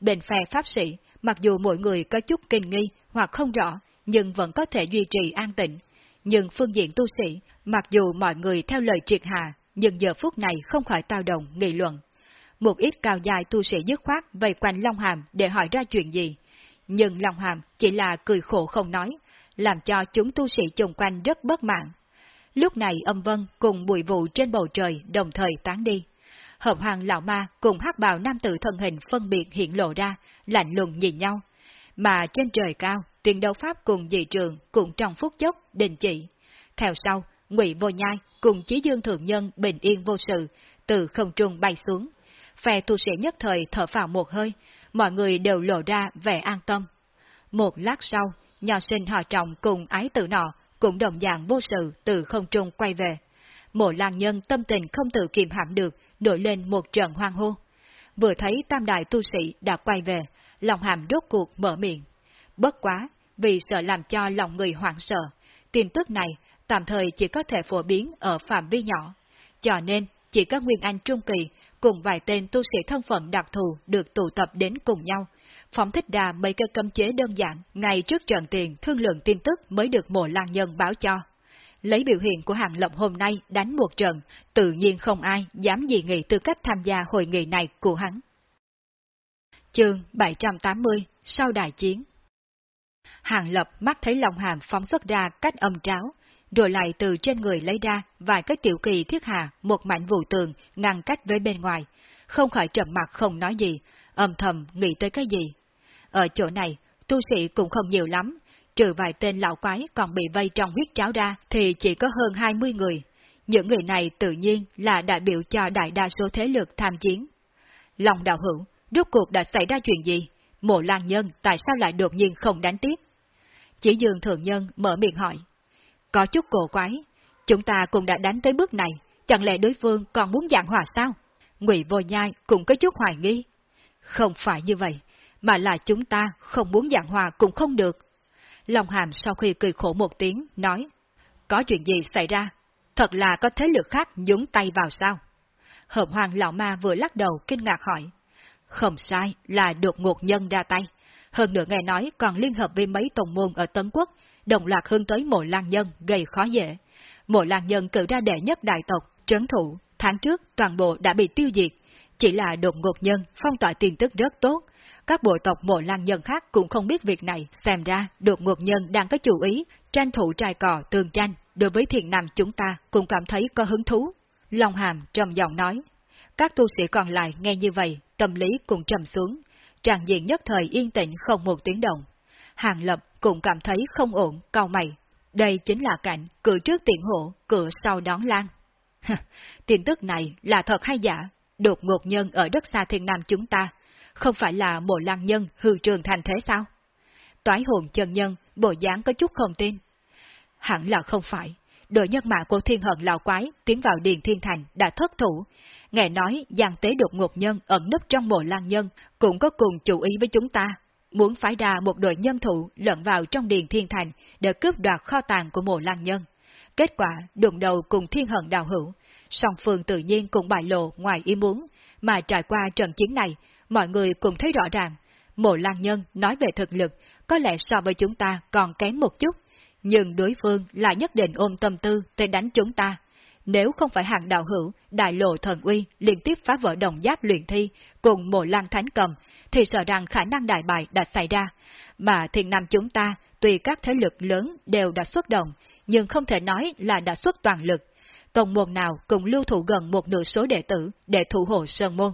Speaker 1: Bên phe pháp sĩ, mặc dù mỗi người có chút kinh nghi hoặc không rõ, nhưng vẫn có thể duy trì an tĩnh. Nhưng phương diện tu sĩ, mặc dù mọi người theo lời triệt hạ, nhưng giờ phút này không khỏi tao động nghị luận. Một ít cao dài tu sĩ dứt khoát vây quanh Long Hàm để hỏi ra chuyện gì. Nhưng Long Hàm chỉ là cười khổ không nói, làm cho chúng tu sĩ chung quanh rất bất mãn. Lúc này âm vân cùng bụi vụ trên bầu trời đồng thời tán đi. Hợp hoàng lão ma cùng hắc bào nam tử thân hình phân biệt hiện lộ ra, lạnh lùng nhìn nhau. Mà trên trời cao, tiền đấu pháp cùng dị trường cũng trong phút chốc đình chỉ. Theo sau, ngụy vô nhai cùng chí dương thượng nhân bình yên vô sự, từ không trung bay xuống. Phe tu sĩ nhất thời thở phào một hơi, mọi người đều lộ ra vẻ an tâm. Một lát sau, nhà sinh họ trọng cùng ái tử nọ cũng đồng dạng vô sự từ không trung quay về. Mộ lang nhân tâm tình không tự kiềm hãm được, nổi lên một trận hoang hô. Vừa thấy tam đại tu sĩ đã quay về, lòng hàm rốt cuộc mở miệng. Bất quá, vì sợ làm cho lòng người hoảng sợ, tin tức này tạm thời chỉ có thể phổ biến ở phạm vi nhỏ. Cho nên, chỉ có Nguyên Anh Trung Kỳ cùng vài tên tu sĩ thân phận đặc thù được tụ tập đến cùng nhau, phóng thích ra mấy cái cấm chế đơn giản ngay trước trận tiền thương lượng tin tức mới được mộ lan nhân báo cho. Lấy biểu hiện của Hàng lộc hôm nay đánh một trận, tự nhiên không ai dám gì nghị tư cách tham gia hội nghị này của hắn. Chương 780 Sau đại chiến Hàng Lập mắt thấy lòng hàm phóng xuất ra cách âm tráo, rồi lại từ trên người lấy ra vài cái tiểu kỳ thiết hạ một mảnh vụ tường ngăn cách với bên ngoài, không khỏi trầm mặt không nói gì, âm thầm nghĩ tới cái gì. Ở chỗ này, tu sĩ cũng không nhiều lắm, trừ vài tên lão quái còn bị vây trong huyết tráo ra thì chỉ có hơn 20 người. Những người này tự nhiên là đại biểu cho đại đa số thế lực tham chiến. Lòng đạo hữu, rốt cuộc đã xảy ra chuyện gì? Mộ lang nhân tại sao lại đột nhiên không đánh tiếp? Chỉ dường thượng nhân mở miệng hỏi. Có chút cổ quái, chúng ta cũng đã đánh tới bước này, chẳng lẽ đối phương còn muốn dạng hòa sao? Ngụy Vô Nhai cũng có chút hoài nghi. Không phải như vậy, mà là chúng ta không muốn dạng hòa cũng không được. Long Hàm sau khi cười khổ một tiếng, nói, có chuyện gì xảy ra? Thật là có thế lực khác nhúng tay vào sao? Hợp hoàng lão ma vừa lắc đầu kinh ngạc hỏi. Không sai, là đột ngột nhân ra tay. Hơn nữa nghe nói còn liên hợp với mấy tổng môn ở Tấn Quốc, đồng loạt hướng tới mộ lan nhân gây khó dễ. Mộ lan nhân cử ra đệ nhất đại tộc, trấn thủ, tháng trước toàn bộ đã bị tiêu diệt. Chỉ là đột ngột nhân phong tỏa tin tức rất tốt, các bộ tộc mộ lan nhân khác cũng không biết việc này, xem ra đột ngột nhân đang có chủ ý, tranh thủ trai cò tương tranh, đối với thiền nam chúng ta cũng cảm thấy có hứng thú. Long hàm trầm giọng nói. Các tu sĩ còn lại nghe như vậy, tâm lý cũng trầm xuống, tràn diện nhất thời yên tĩnh không một tiếng động. Hàng Lập cũng cảm thấy không ổn, cau mày. Đây chính là cảnh cửa trước tiện hộ, cửa sau đón lan. tin tức này là thật hay giả? Đột ngột nhân ở đất xa thiên nam chúng ta, không phải là mộ lan nhân hư trường thành thế sao? Toái hồn chân nhân, bộ dáng có chút không tin. Hẳn là không phải, đội nhân mã của thiên hận lão quái tiến vào điền thiên thành đã thất thủ. Nghe nói giang tế đột ngột nhân ẩn nấp trong mộ lan nhân cũng có cùng chủ ý với chúng ta. Muốn phái ra một đội nhân thủ lẫn vào trong điền thiên thành để cướp đoạt kho tàng của mộ lang nhân. Kết quả đụng đầu cùng thiên hận đào hữu, song phương tự nhiên cũng bại lộ ngoài ý muốn, mà trải qua trận chiến này, mọi người cũng thấy rõ ràng, mộ lang nhân nói về thực lực, có lẽ so với chúng ta còn kém một chút, nhưng đối phương lại nhất định ôm tâm tư để đánh chúng ta. Nếu không phải hàng đạo hữu, đại lộ thần uy liên tiếp phá vỡ đồng giáp luyện thi cùng mộ lan thánh cầm, thì sợ rằng khả năng đại bại đã xảy ra. Mà thiền nam chúng ta, tuy các thế lực lớn đều đã xuất động, nhưng không thể nói là đã xuất toàn lực. Tông môn nào cũng lưu thủ gần một nửa số đệ tử để thủ hộ sơn môn.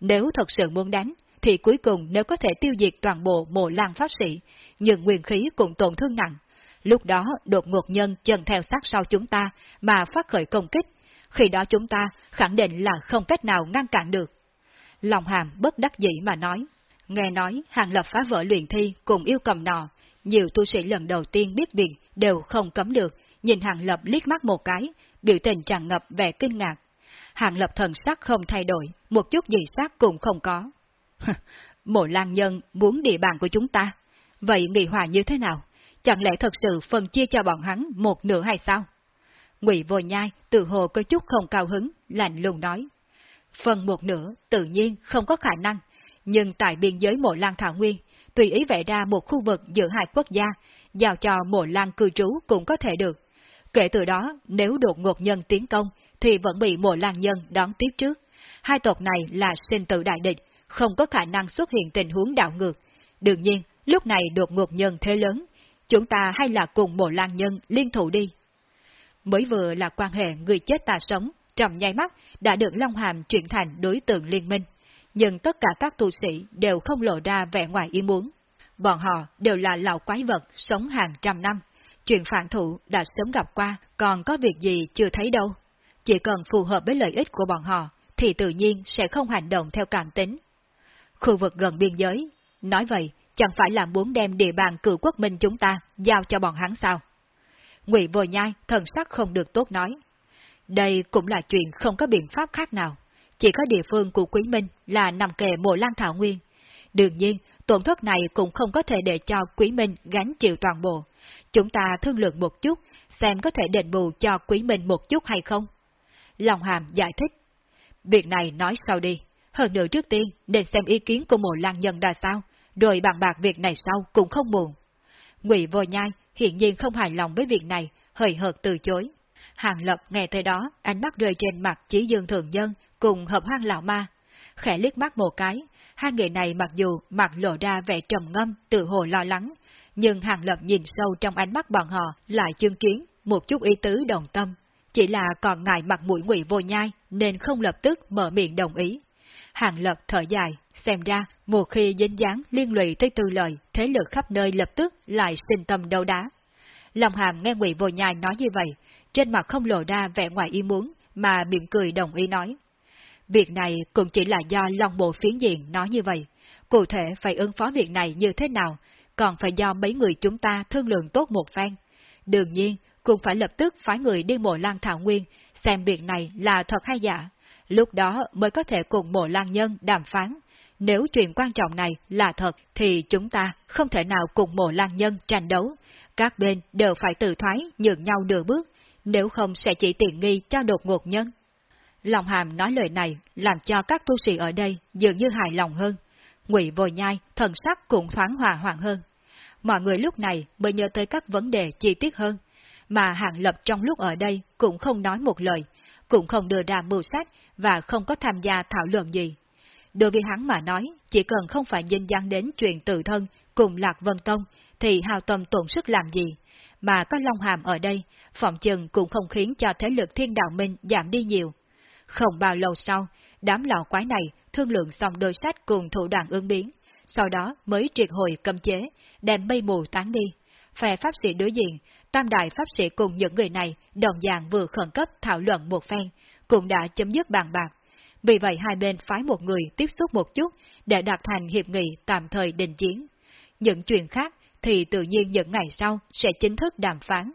Speaker 1: Nếu thật sự muốn đánh, thì cuối cùng nếu có thể tiêu diệt toàn bộ mộ lan pháp sĩ, nhưng nguyên khí cũng tổn thương nặng. Lúc đó đột ngột nhân chân theo sát sau chúng ta mà phát khởi công kích, khi đó chúng ta khẳng định là không cách nào ngăn cản được. Lòng hàm bất đắc dĩ mà nói, nghe nói hàng lập phá vỡ luyện thi cùng yêu cầm nọ, nhiều tu sĩ lần đầu tiên biết việc đều không cấm được, nhìn hàng lập liếc mắt một cái, biểu tình tràn ngập vẻ kinh ngạc, Hàng lập thần sắc không thay đổi, một chút gì sắc cũng không có. Mộ lan nhân muốn địa bàn của chúng ta, vậy nghị hòa như thế nào? Chẳng lẽ thật sự phân chia cho bọn hắn một nửa hay sao? Ngụy vô nhai tự hồ có chút không cao hứng, lạnh lùng nói. Phần một nửa tự nhiên không có khả năng, nhưng tại biên giới mộ lan thảo nguyên, tùy ý vẽ ra một khu vực giữa hai quốc gia, giao cho mộ lan cư trú cũng có thể được. Kể từ đó, nếu đột ngột nhân tiến công, thì vẫn bị mộ lan nhân đón tiếp trước. Hai tộc này là sinh tử đại địch, không có khả năng xuất hiện tình huống đảo ngược. Đương nhiên, lúc này đột ngột nhân thế lớn, chúng ta hay là cùng bộ lan nhân liên thủ đi. Mới vừa là quan hệ người chết ta sống, trong nháy mắt đã được Long Hàm chuyển thành đối tượng liên minh. Nhưng tất cả các tu sĩ đều không lộ ra vẻ ngoài ý muốn. Bọn họ đều là lão quái vật sống hàng trăm năm. Chuyện phản thủ đã sớm gặp qua, còn có việc gì chưa thấy đâu. Chỉ cần phù hợp với lợi ích của bọn họ, thì tự nhiên sẽ không hành động theo cảm tính. Khu vực gần biên giới, nói vậy, chẳng phải là muốn đem địa bàn cử quốc minh chúng ta giao cho bọn hắn sao? Ngụy Vô Nhai thần sắc không được tốt nói. Đây cũng là chuyện không có biện pháp khác nào. Chỉ có địa phương của Quý Minh là nằm kề mộ lan thảo nguyên. Đương nhiên, tổn thất này cũng không có thể để cho Quý Minh gánh chịu toàn bộ. Chúng ta thương lượng một chút, xem có thể đền bù cho Quý Minh một chút hay không. Long Hàm giải thích. Việc này nói sau đi, hơn nữa trước tiên nên xem ý kiến của mộ lan nhân ra sao, rồi bàn bạc việc này sau cũng không muộn. Ngụy Vô Nhai hiện nhiên không hài lòng với việc này, hơi hợt từ chối. Hàng Lập nghe tới đó, ánh mắt rơi trên mặt Chí Dương Thường Nhân cùng hợp hoang lão ma. Khẽ liếc mắt một cái, hai người này mặc dù mặt lộ ra vẻ trầm ngâm, tự hồ lo lắng, nhưng Hàng Lập nhìn sâu trong ánh mắt bọn họ lại chứng kiến một chút ý tứ đồng tâm. Chỉ là còn ngại mặt mũi ngụy vô nhai nên không lập tức mở miệng đồng ý. Hàng Lập thở dài, xem ra một khi dính dáng liên lụy tới tư lời, thế lực khắp nơi lập tức lại sinh tâm đấu đá. Lòng hàm nghe ngụy vô nhai nói như vậy, trên mặt không lộ ra vẻ ngoài ý muốn, mà miệng cười đồng ý nói. Việc này cũng chỉ là do Long Bộ phiến diện nói như vậy. Cụ thể phải ứng phó việc này như thế nào, còn phải do mấy người chúng ta thương lượng tốt một phen. Đương nhiên, cũng phải lập tức phái người đi mộ lan thảo nguyên, xem việc này là thật hay giả. Lúc đó mới có thể cùng mộ lan nhân đàm phán. Nếu chuyện quan trọng này là thật thì chúng ta không thể nào cùng mộ lan nhân tranh đấu. Các bên đều phải tự thoái nhường nhau đưa bước, nếu không sẽ chỉ tiện nghi cho đột ngột nhân. Lòng hàm nói lời này làm cho các tu sĩ ở đây dường như hài lòng hơn. Ngụy vội nhai, thần sắc cũng thoáng hòa hoạn hơn. Mọi người lúc này mới nhớ tới các vấn đề chi tiết hơn, mà Hàng Lập trong lúc ở đây cũng không nói một lời, cũng không đưa ra mưu sách và không có tham gia thảo luận gì. Đối với hắn mà nói, chỉ cần không phải dinh dáng đến chuyện tự thân cùng Lạc Vân Tông, thì hào tâm tổn sức làm gì, mà có Long Hàm ở đây, phòng chừng cũng không khiến cho thế lực thiên đạo minh giảm đi nhiều. Không bao lâu sau, đám lão quái này thương lượng xong đôi sách cùng thủ đoạn ứng biến, sau đó mới triệt hồi cầm chế, đem mây mù tán đi. Phe pháp sĩ đối diện, tam đại pháp sĩ cùng những người này đồng dạng vừa khẩn cấp thảo luận một phen, cũng đã chấm dứt bàn bạc. Vì vậy hai bên phái một người tiếp xúc một chút để đạt thành hiệp nghị tạm thời đình chiến. Những chuyện khác thì tự nhiên những ngày sau sẽ chính thức đàm phán.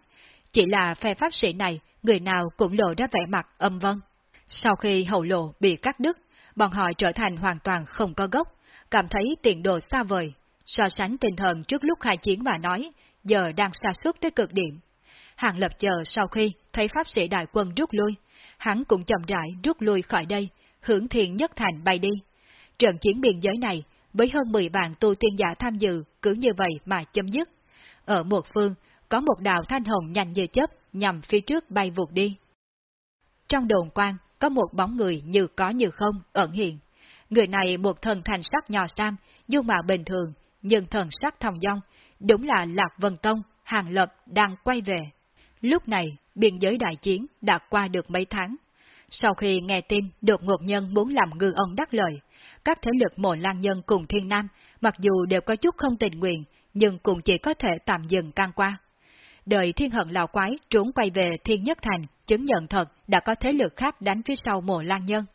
Speaker 1: Chỉ là phe pháp sĩ này, người nào cũng lộ ra vẻ mặt âm vân. Sau khi hậu lộ bị cắt đứt, bọn họ trở thành hoàn toàn không có gốc, cảm thấy tiền đồ xa vời. So sánh tinh thần trước lúc khai chiến mà nói, giờ đang xa suốt tới cực điểm. Hàng lập chờ sau khi thấy pháp sĩ đại quân rút lui, hắn cũng chậm rãi rút lui khỏi đây, hưởng thiện nhất thành bay đi. Trận chiến biên giới này, với hơn 10 vạn tu tiên giả tham dự, cứ như vậy mà chấm dứt. Ở một phương, có một đạo thanh hồng nhanh như chớp nhằm phía trước bay vụt đi. Trong đồn quan, có một bóng người như có như không, ẩn hiện. Người này một thần thành sắc nhỏ sam, dung mạo bình thường, nhưng thần sắc thòng dong, đúng là Lạc Vân Tông, Hàng Lập đang quay về. Lúc này, biên giới đại chiến đã qua được mấy tháng. Sau khi nghe tin được ngột nhân muốn làm ngư ông đắc lợi, các thế lực mộ lan nhân cùng thiên nam, mặc dù đều có chút không tình nguyện, nhưng cũng chỉ có thể tạm dừng can qua. Đợi thiên hận lão quái trốn quay về thiên nhất thành, chứng nhận thật đã có thế lực khác đánh phía sau mộ lan nhân.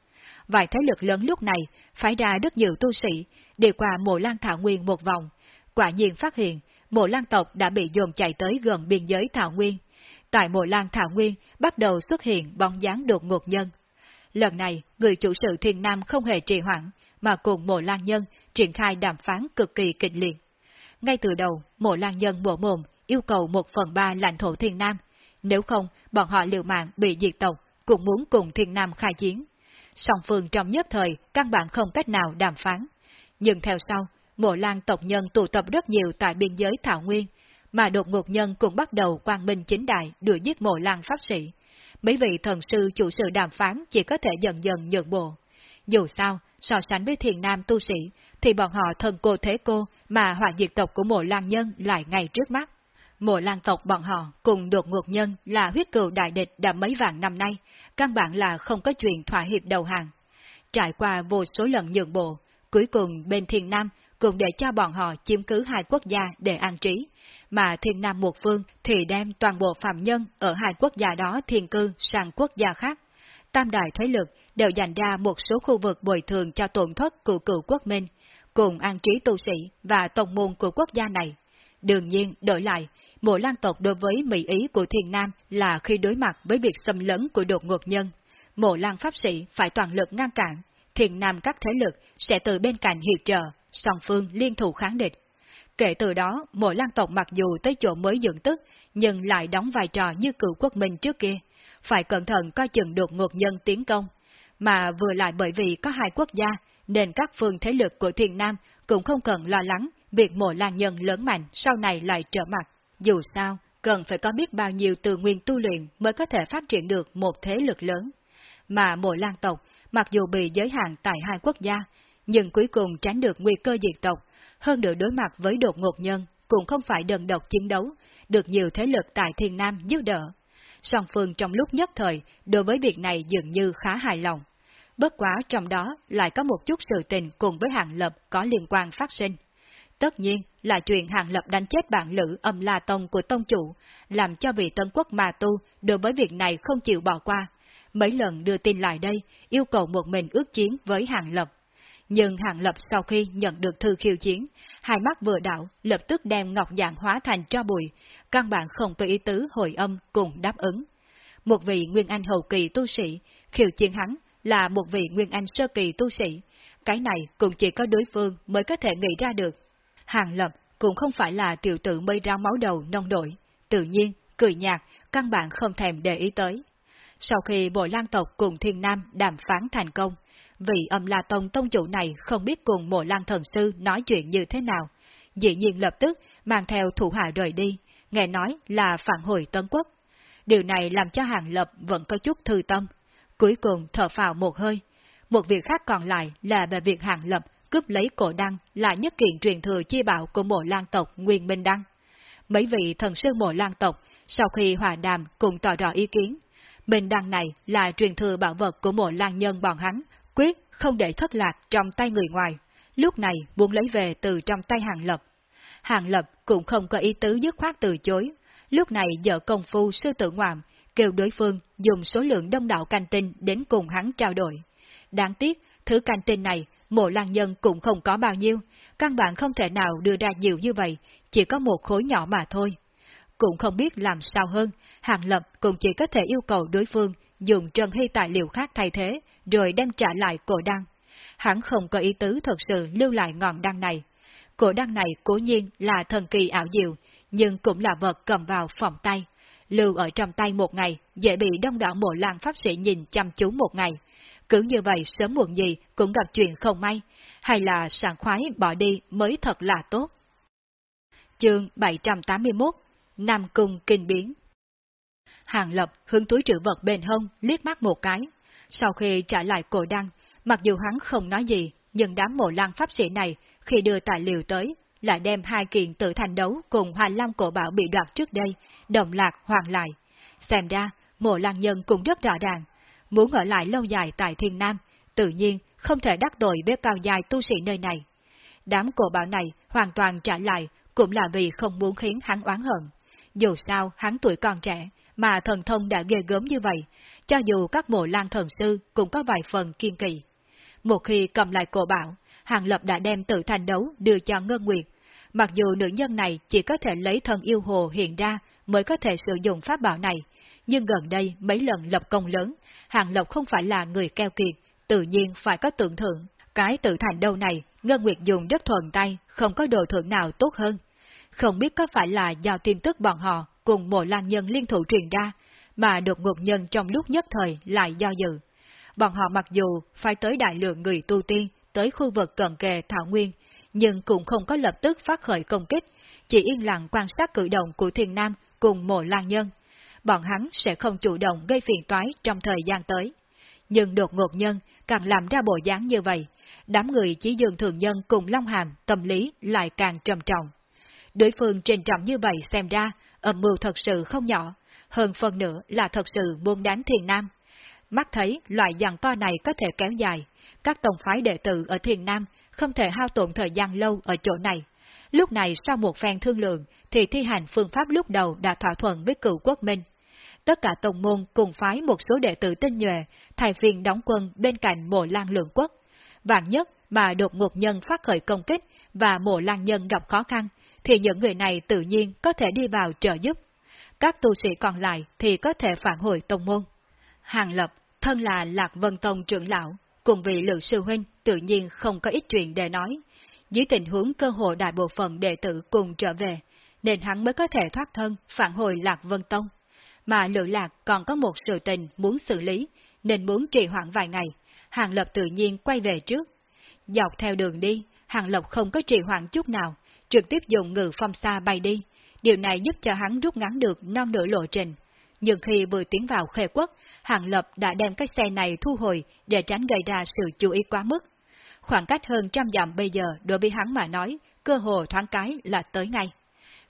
Speaker 1: Vài thế lực lớn lúc này phải ra rất nhiều tu sĩ, đi qua mộ lan thảo nguyên một vòng. Quả nhiên phát hiện, mộ lan tộc đã bị dồn chạy tới gần biên giới thảo nguyên. Tại mộ lan thảo nguyên bắt đầu xuất hiện bóng dáng đột ngột nhân. Lần này, người chủ sự thiên nam không hề trì hoãn, mà cùng mộ lan nhân triển khai đàm phán cực kỳ kịch liệt. Ngay từ đầu, mộ lan nhân mộ mồm yêu cầu một phần ba lãnh thổ thiên nam, nếu không bọn họ liều mạng bị diệt tộc, cũng muốn cùng thiên nam khai chiến. Song phương trong nhất thời căn bản không cách nào đàm phán. Nhưng theo sau, mộ lan tộc nhân tụ tập rất nhiều tại biên giới Thảo Nguyên, mà đột ngột nhân cũng bắt đầu quang minh chính đại đuổi giết mộ lan pháp sĩ. Mấy vị thần sư chủ sự đàm phán chỉ có thể dần dần nhượng bộ. Dù sao, so sánh với thiền nam tu sĩ, thì bọn họ thần cô thế cô mà hỏa diệt tộc của mộ lan nhân lại ngay trước mắt. Mộ lan tộc bọn họ cùng đột ngột nhân là huyết cừu đại địch đã mấy vạn năm nay, căn bản là không có chuyện thỏa hiệp đầu hàng. Trải qua vô số lần nhượng bộ, cuối cùng bên thiền nam cũng để cho bọn họ chiếm cứ hai quốc gia để an trí, mà thiên nam một phương thì đem toàn bộ phạm nhân ở hai quốc gia đó thiền cư sang quốc gia khác. Tam đại thế lực đều dành ra một số khu vực bồi thường cho tổn thất của cựu quốc minh, cùng an trí tu sĩ và tổng môn của quốc gia này. Đương nhiên, đổi lại, mộ lan tộc đối với mỹ ý của thiền nam là khi đối mặt với việc xâm lấn của đột ngột nhân. Mộ lan pháp sĩ phải toàn lực ngăn cản, thiền nam các thế lực sẽ từ bên cạnh hiệp trợ, song phương liên thủ kháng địch. Kể từ đó, mộ lan tộc mặc dù tới chỗ mới dưỡng tức, nhưng lại đóng vai trò như cựu quốc minh trước kia, phải cẩn thận coi chừng đột ngột nhân tiến công, mà vừa lại bởi vì có hai quốc gia, nên các phương thế lực của thiền nam cũng không cần lo lắng việc mộ lan nhân lớn mạnh sau này lại trở mặt. Dù sao, cần phải có biết bao nhiêu từ nguyên tu luyện mới có thể phát triển được một thế lực lớn. Mà mộ lan tộc, mặc dù bị giới hạn tại hai quốc gia, nhưng cuối cùng tránh được nguy cơ diệt tộc, hơn nữa đối mặt với đột ngột nhân cũng không phải đơn độc chiến đấu, được nhiều thế lực tại Thiên Nam giúp đỡ. Song phương trong lúc nhất thời, đối với việc này dường như khá hài lòng. Bất quá trong đó lại có một chút sự tình cùng với Hàng Lập có liên quan phát sinh. Tất nhiên là chuyện Hàng Lập đánh chết bạn lữ âm La Tông của Tông Chủ, làm cho vị Tân Quốc mà tu đối với việc này không chịu bỏ qua. Mấy lần đưa tin lại đây, yêu cầu một mình ước chiến với Hàng Lập. Nhưng Hàng Lập sau khi nhận được thư khiêu chiến, hai mắt vừa đảo, lập tức đem ngọc dạng hóa thành cho bụi, căn bản không có ý tứ hồi âm cùng đáp ứng. Một vị Nguyên Anh hậu kỳ tu sĩ, khiêu chiến hắn là một vị Nguyên Anh sơ kỳ tu sĩ, cái này cũng chỉ có đối phương mới có thể nghĩ ra được. Hàng Lập cũng không phải là tiểu tử mây ra máu đầu nông nổi, tự nhiên, cười nhạt, căn bản không thèm để ý tới. Sau khi bộ lan tộc cùng thiên nam đàm phán thành công, vị âm la tông tông chủ này không biết cùng mộ lan thần sư nói chuyện như thế nào, dĩ nhiên lập tức mang theo thủ hạ rời đi, nghe nói là phản hồi Tân Quốc. Điều này làm cho Hàng Lập vẫn có chút thư tâm, cuối cùng thở phào một hơi. Một việc khác còn lại là về việc Hàng Lập cướp lấy cổ đăng là nhất kiện truyền thừa chi bảo của mộ lan tộc Nguyên Minh Đăng. Mấy vị thần sư mộ lan tộc sau khi hòa đàm cùng tỏ rõ ý kiến, Minh Đăng này là truyền thừa bảo vật của mộ lan nhân bọn hắn, quyết không để thất lạc trong tay người ngoài, lúc này muốn lấy về từ trong tay Hàng Lập. Hàng Lập cũng không có ý tứ dứt khoát từ chối, lúc này dở công phu sư tử ngoạm, kêu đối phương dùng số lượng đông đảo canh tinh đến cùng hắn trao đổi. Đáng tiếc, thứ canh tinh này, mộ lan nhân cũng không có bao nhiêu, căn bản không thể nào đưa ra nhiều như vậy, chỉ có một khối nhỏ mà thôi. Cũng không biết làm sao hơn, Hàng Lập cũng chỉ có thể yêu cầu đối phương dùng trần hy tài liệu khác thay thế, rồi đem trả lại cổ đăng. Hắn không có ý tứ thật sự lưu lại ngọn đăng này. Cổ đăng này cố nhiên là thần kỳ ảo diệu, nhưng cũng là vật cầm vào phòng tay. Lưu ở trong tay một ngày, dễ bị đông đảo mộ làng pháp sĩ nhìn chăm chú một ngày. Cứ như vậy sớm muộn gì cũng gặp chuyện không may, hay là sảng khoái bỏ đi mới thật là tốt. Chương 781 Nam Cung Kinh Biến Hàng Lập hướng túi trữ vật bên hông liếc mắt một cái. Sau khi trả lại cổ đăng, mặc dù hắn không nói gì, nhưng đám mộ lang pháp sĩ này khi đưa tài liệu tới, lại đem hai kiện tự thành đấu cùng Hoa long cổ bảo bị đoạt trước đây, đồng lạc hoàn lại. Xem ra, mộ lang nhân cũng rất rõ ràng, muốn ở lại lâu dài tại thiên nam, tự nhiên không thể đắc tội với cao dài tu sĩ nơi này. Đám cổ bảo này hoàn toàn trả lại cũng là vì không muốn khiến hắn oán hận. Dù sao hắn tuổi còn trẻ, mà thần thông đã ghê gớm như vậy, cho dù các mộ lang thần sư cũng có vài phần kiên kỳ. Một khi cầm lại cổ bảo, Hàng Lập đã đem tự thành đấu đưa cho Ngân Nguyệt. Mặc dù nữ nhân này chỉ có thể lấy thần yêu hồ hiện ra mới có thể sử dụng pháp bảo này, nhưng gần đây mấy lần lập công lớn, Hàng Lập không phải là người keo kiệt, tự nhiên phải có tưởng thưởng. Cái tự thành đâu này, Ngân Nguyệt dùng rất thuần tay, không có đồ thưởng nào tốt hơn. Không biết có phải là do tin tức bọn họ cùng mộ lan nhân liên thủ truyền ra, mà được ngột nhân trong lúc nhất thời lại do dự. Bọn họ mặc dù phải tới đại lượng người tu tiên tới khu vực cận kề Thảo Nguyên, nhưng cũng không có lập tức phát khởi công kích, chỉ yên lặng quan sát cử động của thiền Nam cùng mộ lan nhân. Bọn hắn sẽ không chủ động gây phiền toái trong thời gian tới. Nhưng đột ngột nhân càng làm ra bộ dáng như vậy, đám người chỉ dường thường nhân cùng Long Hàm tâm lý lại càng trầm trọng. Đối phương trình trọng như vậy xem ra, âm mưu thật sự không nhỏ, hơn phần nữa là thật sự buôn đánh thiền nam. Mắt thấy loại dàn co này có thể kéo dài, các tổng phái đệ tử ở thiền nam không thể hao tổn thời gian lâu ở chỗ này. Lúc này sau một phen thương lượng thì thi hành phương pháp lúc đầu đã thỏa thuận với cựu quốc minh. Tất cả tổng môn cùng phái một số đệ tử tinh nhuệ, thay phiên đóng quân bên cạnh mộ lan lượng quốc. Vạn nhất mà đột ngột nhân phát khởi công kích và mộ lan nhân gặp khó khăn, thì những người này tự nhiên có thể đi vào trợ giúp. Các tu sĩ còn lại thì có thể phản hồi tông môn. Hàng Lập, thân là Lạc Vân Tông trưởng lão, cùng vị lượng sư huynh tự nhiên không có ít chuyện để nói. Dưới tình huống cơ hội đại bộ phận đệ tử cùng trở về, nên hắn mới có thể thoát thân phản hồi Lạc Vân Tông. Mà Lữ Lạc còn có một sự tình muốn xử lý, nên muốn trì hoãn vài ngày, Hàng Lập tự nhiên quay về trước. Dọc theo đường đi, Hàng Lộc không có trì hoãn chút nào, trực tiếp dùng ngự phong xa bay đi. Điều này giúp cho hắn rút ngắn được non nửa lộ trình. Nhưng khi vừa tiến vào khê quốc, Hàng Lập đã đem cái xe này thu hồi để tránh gây ra sự chú ý quá mức. Khoảng cách hơn trăm dặm bây giờ đối với hắn mà nói, cơ hồ thoáng cái là tới ngay.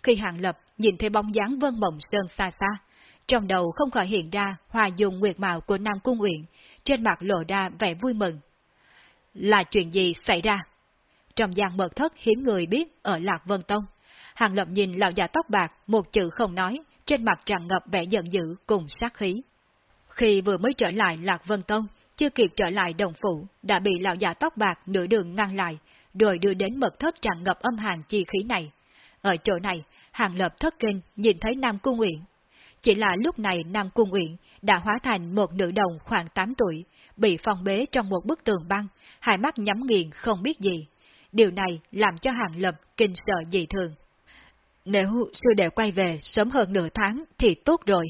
Speaker 1: Khi Hàng Lập nhìn thấy bóng dáng vân mộng sơn xa xa, trong đầu không khỏi hiện ra hòa dùng nguyệt mạo của Nam Cung Uyển, trên mặt lộ ra vẻ vui mừng. Là chuyện gì xảy ra? Trong gian mật thất hiếm người biết ở Lạc Vân Tông, Hàng Lập nhìn lão già tóc bạc, một chữ không nói, trên mặt tràn ngập vẻ giận dữ cùng sát khí. Khi vừa mới trở lại Lạc Vân Tông, chưa kịp trở lại đồng phủ, đã bị lão già tóc bạc nửa đường ngăn lại, rồi đưa đến mật thất tràn ngập âm hàn chi khí này. Ở chỗ này, Hàng Lập thất kinh nhìn thấy Nam Cung Uyển. Chỉ là lúc này Nam Cung Uyển đã hóa thành một nữ đồng khoảng 8 tuổi, bị phong bế trong một bức tường băng, hai mắt nhắm nghiền không biết gì. Điều này làm cho Hàng Lập kinh sợ dị thường. Nếu sư đệ quay về sớm hơn nửa tháng thì tốt rồi.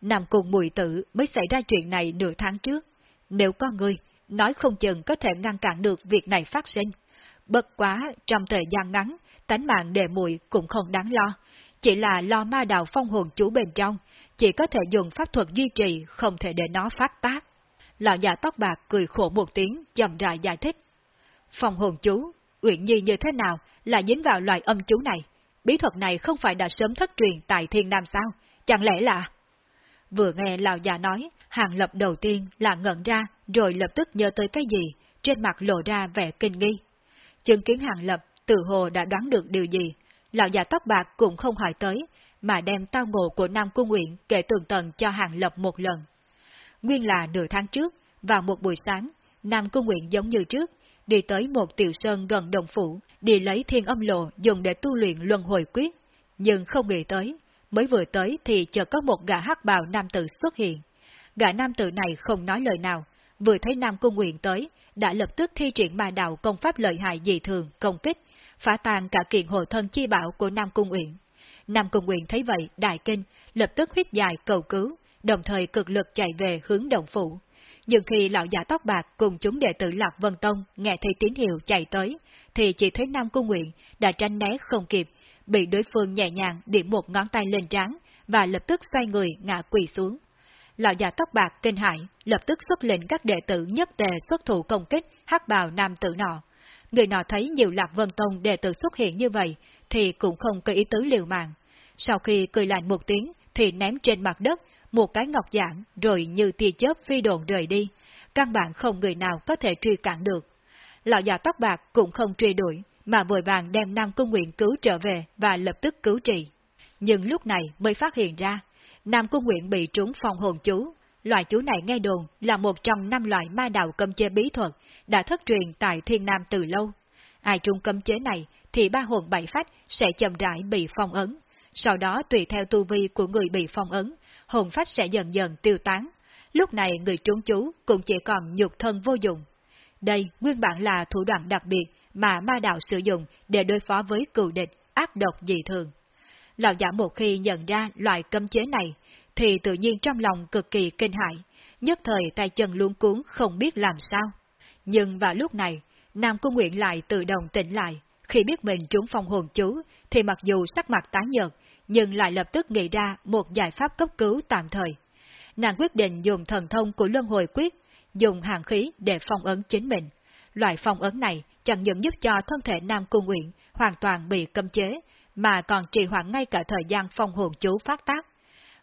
Speaker 1: Nằm cùng mùi tử mới xảy ra chuyện này nửa tháng trước. Nếu có người, nói không chừng có thể ngăn cản được việc này phát sinh. Bất quá, trong thời gian ngắn, tánh mạng đệ mùi cũng không đáng lo. Chỉ là lo ma đạo phong hồn chủ bên trong, chỉ có thể dùng pháp thuật duy trì, không thể để nó phát tác. Lão già dạ tóc bạc cười khổ một tiếng, chậm rãi giải thích. Phong hồn chú, Uyển Nhi như thế nào là dính vào loại âm chú này? Bí thuật này không phải đã sớm thất truyền tại Thiên Nam sao? Chẳng lẽ là... Vừa nghe Lão già nói, hàng lập đầu tiên là ngẩn ra, rồi lập tức nhớ tới cái gì, trên mặt lộ ra vẻ kinh nghi. Chứng kiến hàng lập, tự hồ đã đoán được điều gì, lão già tóc bạc cũng không hỏi tới, mà đem tao ngộ của Nam Cung Nguyện kể tường tận cho hàng lập một lần. Nguyên là nửa tháng trước, vào một buổi sáng, Nam Cung Nguyện giống như trước, đi tới một tiểu sơn gần đồng phủ, đi lấy thiên âm lộ dùng để tu luyện luân hồi quyết. Nhưng không nghĩ tới, mới vừa tới thì chợt có một gã hắc bào nam tử xuất hiện. Gã nam tử này không nói lời nào, vừa thấy Nam Cung Nguyện tới, đã lập tức thi triển ma đạo công pháp lợi hại dị thường, công kích, phá tan cả kiện hồ thân chi bảo của Nam Cung Uyển. Nam Cung Uyển thấy vậy, đại kinh, lập tức huyết dài cầu cứu, đồng thời cực lực chạy về hướng đồng phủ. Nhưng khi lão giả tóc bạc cùng chúng đệ tử Lạc Vân Tông nghe thấy tín hiệu chạy tới, thì chỉ thấy Nam Cung Nguyện đã tránh né không kịp, bị đối phương nhẹ nhàng điểm một ngón tay lên trán và lập tức xoay người ngã quỳ xuống. Lão già tóc bạc kinh hãi, lập tức xuất lệnh các đệ tử nhất tề xuất thủ công kích hắc bào nam tử nọ. Người nọ thấy nhiều Lạc Vân Tông đệ tử xuất hiện như vậy, thì cũng không có ý tứ liều mạng. Sau khi cười lạnh một tiếng, thì ném trên mặt đất một cái ngọc giản rồi như tia chớp phi đồn rời đi, căn bản không người nào có thể truy cản được. Lão già tóc bạc cũng không truy đuổi, mà vội vàng đem Nam Cung Nguyện cứu trở về và lập tức cứu trị. Nhưng lúc này mới phát hiện ra, Nam Cung Nguyện bị trúng phòng hồn chú. Loại chú này nghe đồn là một trong năm loại ma đạo cấm chế bí thuật đã thất truyền tại Thiên Nam từ lâu. Ai trung cấm chế này thì ba hồn bảy phách sẽ chậm rãi bị phong ấn. Sau đó tùy theo tu vi của người bị phong ấn, hồn phách sẽ dần dần tiêu tán. Lúc này người trúng chú cũng chỉ còn nhục thân vô dụng. Đây nguyên bản là thủ đoạn đặc biệt mà ma đạo sử dụng để đối phó với cựu địch, ác độc dị thường. Lão giả một khi nhận ra loại cấm chế này, thì tự nhiên trong lòng cực kỳ kinh hại, nhất thời tay chân luống cuốn không biết làm sao. Nhưng vào lúc này, Nam Cung Nguyện lại tự động tỉnh lại, khi biết mình trúng phong hồn chú, thì mặc dù sắc mặt tái nhợt, nhưng lại lập tức nghĩ ra một giải pháp cấp cứu tạm thời. Nàng quyết định dùng thần thông của luân hồi quyết, dùng hàng khí để phong ấn chính mình. Loại phong ấn này chẳng những giúp cho thân thể Nam Cung Nguyện hoàn toàn bị cấm chế, mà còn trì hoãn ngay cả thời gian phong hồn chú phát tác.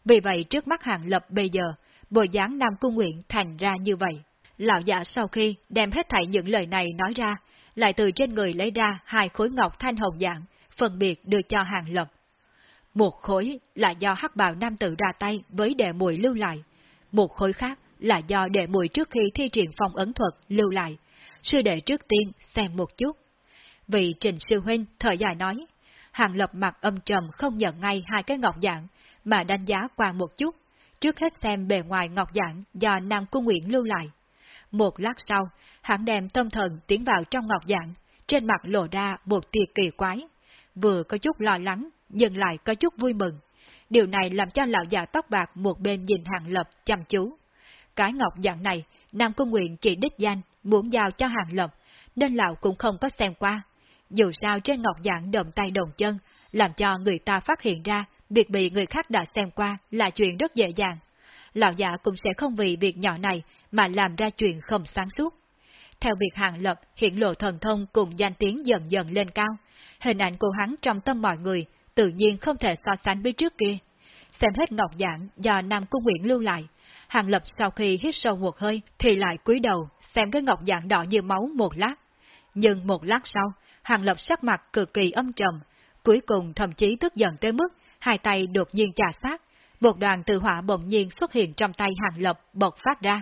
Speaker 1: Vì vậy trước mắt hàng lập bây giờ, bộ dáng Nam Cung Nguyện thành ra như vậy. Lão giả sau khi đem hết thảy những lời này nói ra, lại từ trên người lấy ra hai khối ngọc thanh hồng dạng, phân biệt đưa cho hàng lập. Một khối là do hắc bào nam tử ra tay với đệ mùi lưu lại, một khối khác là do đệ mùi trước khi thi triển phong ấn thuật lưu lại. Sư đệ trước tiên xem một chút. Vị trình sư huynh thời dài nói, hàng lập mặt âm trầm không nhận ngay hai cái ngọc dạng, mà đánh giá qua một chút, trước hết xem bề ngoài ngọc dạng do Nam Cung Nguyễn lưu lại. Một lát sau, hắn đem tâm thần tiến vào trong ngọc dạng, trên mặt lộ ra một tia kỳ quái, vừa có chút lo lắng, nhưng lại có chút vui mừng. Điều này làm cho lão già tóc bạc một bên nhìn hàng lập chăm chú. Cái ngọc dạng này, Nam Cung Nguyện chỉ đích danh, muốn giao cho hàng lập, nên lão cũng không có xem qua. dù sao trên ngọc dạng động tay đồng chân, làm cho người ta phát hiện ra việc bị người khác đã xem qua là chuyện rất dễ dàng. Lão già cũng sẽ không vì việc nhỏ này mà làm ra chuyện không sáng suốt. Theo việc hàng lập hiện lộ thần thông cùng danh tiếng dần dần lên cao, hình ảnh của hắn trong tâm mọi người tự nhiên không thể so sánh với trước kia. Xem hết ngọc giảng do Nam Cung Nguyễn lưu lại, hàng lập sau khi hít sâu một hơi thì lại cúi đầu xem cái ngọc giảng đỏ như máu một lát. Nhưng một lát sau, hàng lập sắc mặt cực kỳ âm trầm, cuối cùng thậm chí tức giận tới mức hai tay đột nhiên trà sát, một đoàn từ hỏa bỗng nhiên xuất hiện trong tay hàng lập bộc phát ra.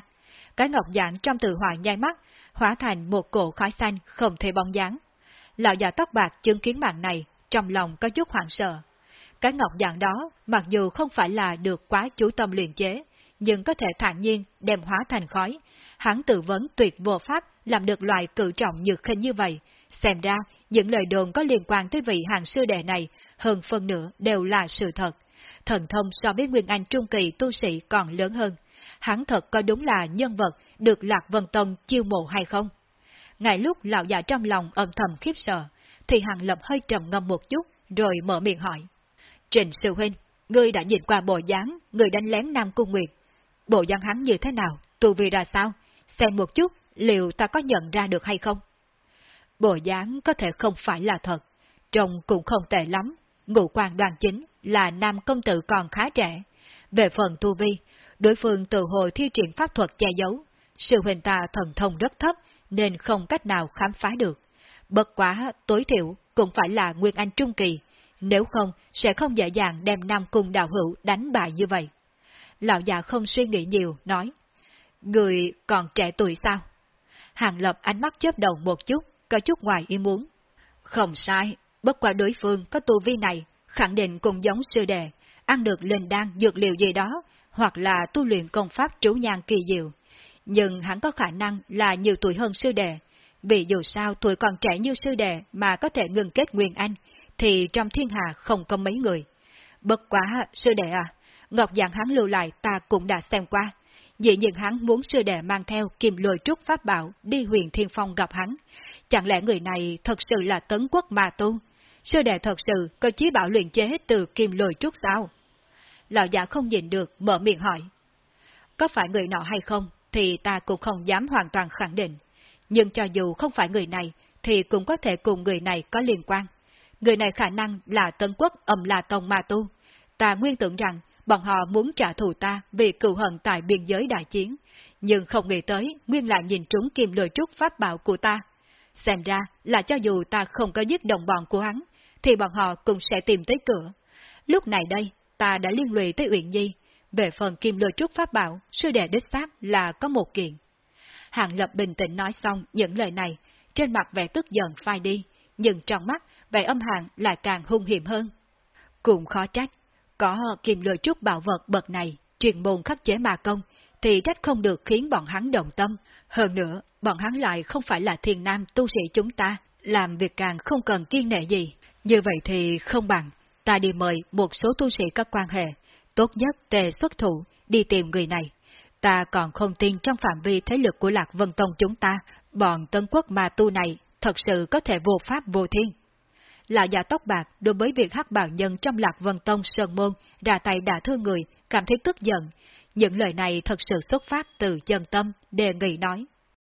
Speaker 1: Cái ngọc giảng trong từ hỏa nhai mắt, hóa thành một cổ khói xanh không thể bóng dáng. Lão già tóc bạc chứng kiến màn này, trong lòng có chút hoảng sợ. Cái ngọc dạng đó, mặc dù không phải là được quá chú tâm luyện chế, nhưng có thể thản nhiên đem hóa thành khói. Hắn tự vấn tuyệt vô pháp làm được loại cử trọng nhược khinh như vậy. Xem ra, những lời đồn có liên quan tới vị hàng sư đệ này, hơn phần nửa đều là sự thật. Thần thông so với Nguyên Anh Trung Kỳ tu sĩ còn lớn hơn. Hắn thật có đúng là nhân vật được Lạc Vân Tông chiêu mộ hay không? Ngay lúc lão già trong lòng âm thầm khiếp sợ, thì Hàng Lập hơi trầm ngâm một chút, rồi mở miệng hỏi. Trình Sư Huynh, ngươi đã nhìn qua bộ dáng người đánh lén Nam Cung Nguyệt. Bộ dáng hắn như thế nào, tu vi ra sao? Xem một chút, liệu ta có nhận ra được hay không? Bộ dáng có thể không phải là thật, trông cũng không tệ lắm. Ngụ quan đoàn chính là nam công tử còn khá trẻ. Về phần tu vi, đối phương từ hồi thi triển pháp thuật che giấu. Sư huynh ta thần thông rất thấp, nên không cách nào khám phá được. Bất quá, tối thiểu cũng phải là Nguyên Anh Trung Kỳ, nếu không sẽ không dễ dàng đem Nam Cung đạo hữu đánh bại như vậy. Lão già không suy nghĩ nhiều, nói, Người còn trẻ tuổi sao? Hàng Lập ánh mắt chớp đầu một chút, có chút ngoài ý muốn. Không sai, bất quả đối phương có tu vi này, khẳng định cũng giống sư đệ, ăn được linh đan dược liệu gì đó, hoặc là tu luyện công pháp trú nhang kỳ diệu. Nhưng hắn có khả năng là nhiều tuổi hơn sư đệ, vì dù sao tuổi còn trẻ như sư đệ mà có thể ngừng kết Nguyên Anh, thì trong thiên hạ không có mấy người. Bất quá, sư đệ à, Ngọc dạng hắn lưu lại ta cũng đã xem qua. Dĩ nhiên hắn muốn sư đệ mang theo kim lôi trúc pháp bảo đi huyền thiên phong gặp hắn. Chẳng lẽ người này thật sự là tấn quốc mà tu? Sư đệ thật sự có chí bảo luyện chế từ kim lôi trúc sao? Lão giả không nhìn được, mở miệng hỏi. Có phải người nọ hay không, thì ta cũng không dám hoàn toàn khẳng định. Nhưng cho dù không phải người này, thì cũng có thể cùng người này có liên quan. Người này khả năng là Tân Quốc ẩm là Tông Ma Tu. Ta nguyên tưởng rằng bọn họ muốn trả thù ta vì cựu hận tại biên giới đại chiến, nhưng không nghĩ tới nguyên lại nhìn trúng kim lôi trúc pháp bảo của ta. Xem ra là cho dù ta không có giết đồng bọn của hắn, thì bọn họ cũng sẽ tìm tới cửa. Lúc này đây, ta đã liên lụy tới Uyển Nhi. Về phần kim lôi trúc pháp bảo, sư đệ đích xác là có một kiện. Hàng Lập bình tĩnh nói xong những lời này, trên mặt vẻ tức giận phai đi, nhưng trong mắt vẻ âm hàng lại càng hung hiểm hơn. Cũng khó trách, có kim lôi trúc bảo vật bậc này, truyền môn khắc chế ma công, thì trách không được khiến bọn hắn đồng tâm. Hơn nữa, bọn hắn lại không phải là thiền nam tu sĩ chúng ta, làm việc càng không cần kiên nệ gì. Như vậy thì không bằng, ta đi mời một số tu sĩ có quan hệ, tốt nhất tề xuất thủ, đi tìm người này. Ta còn không tin trong phạm vi thế lực của Lạc Vân Tông chúng ta, bọn tân quốc ma tu này thật sự có thể vô pháp vô thiên. Lão già tóc bạc đối với việc hắc bảo nhân trong Lạc Vân Tông Sơn Môn ra tay đả thương người, cảm thấy tức giận. Những lời này thật sự xuất phát từ chân tâm, đề nghị nói.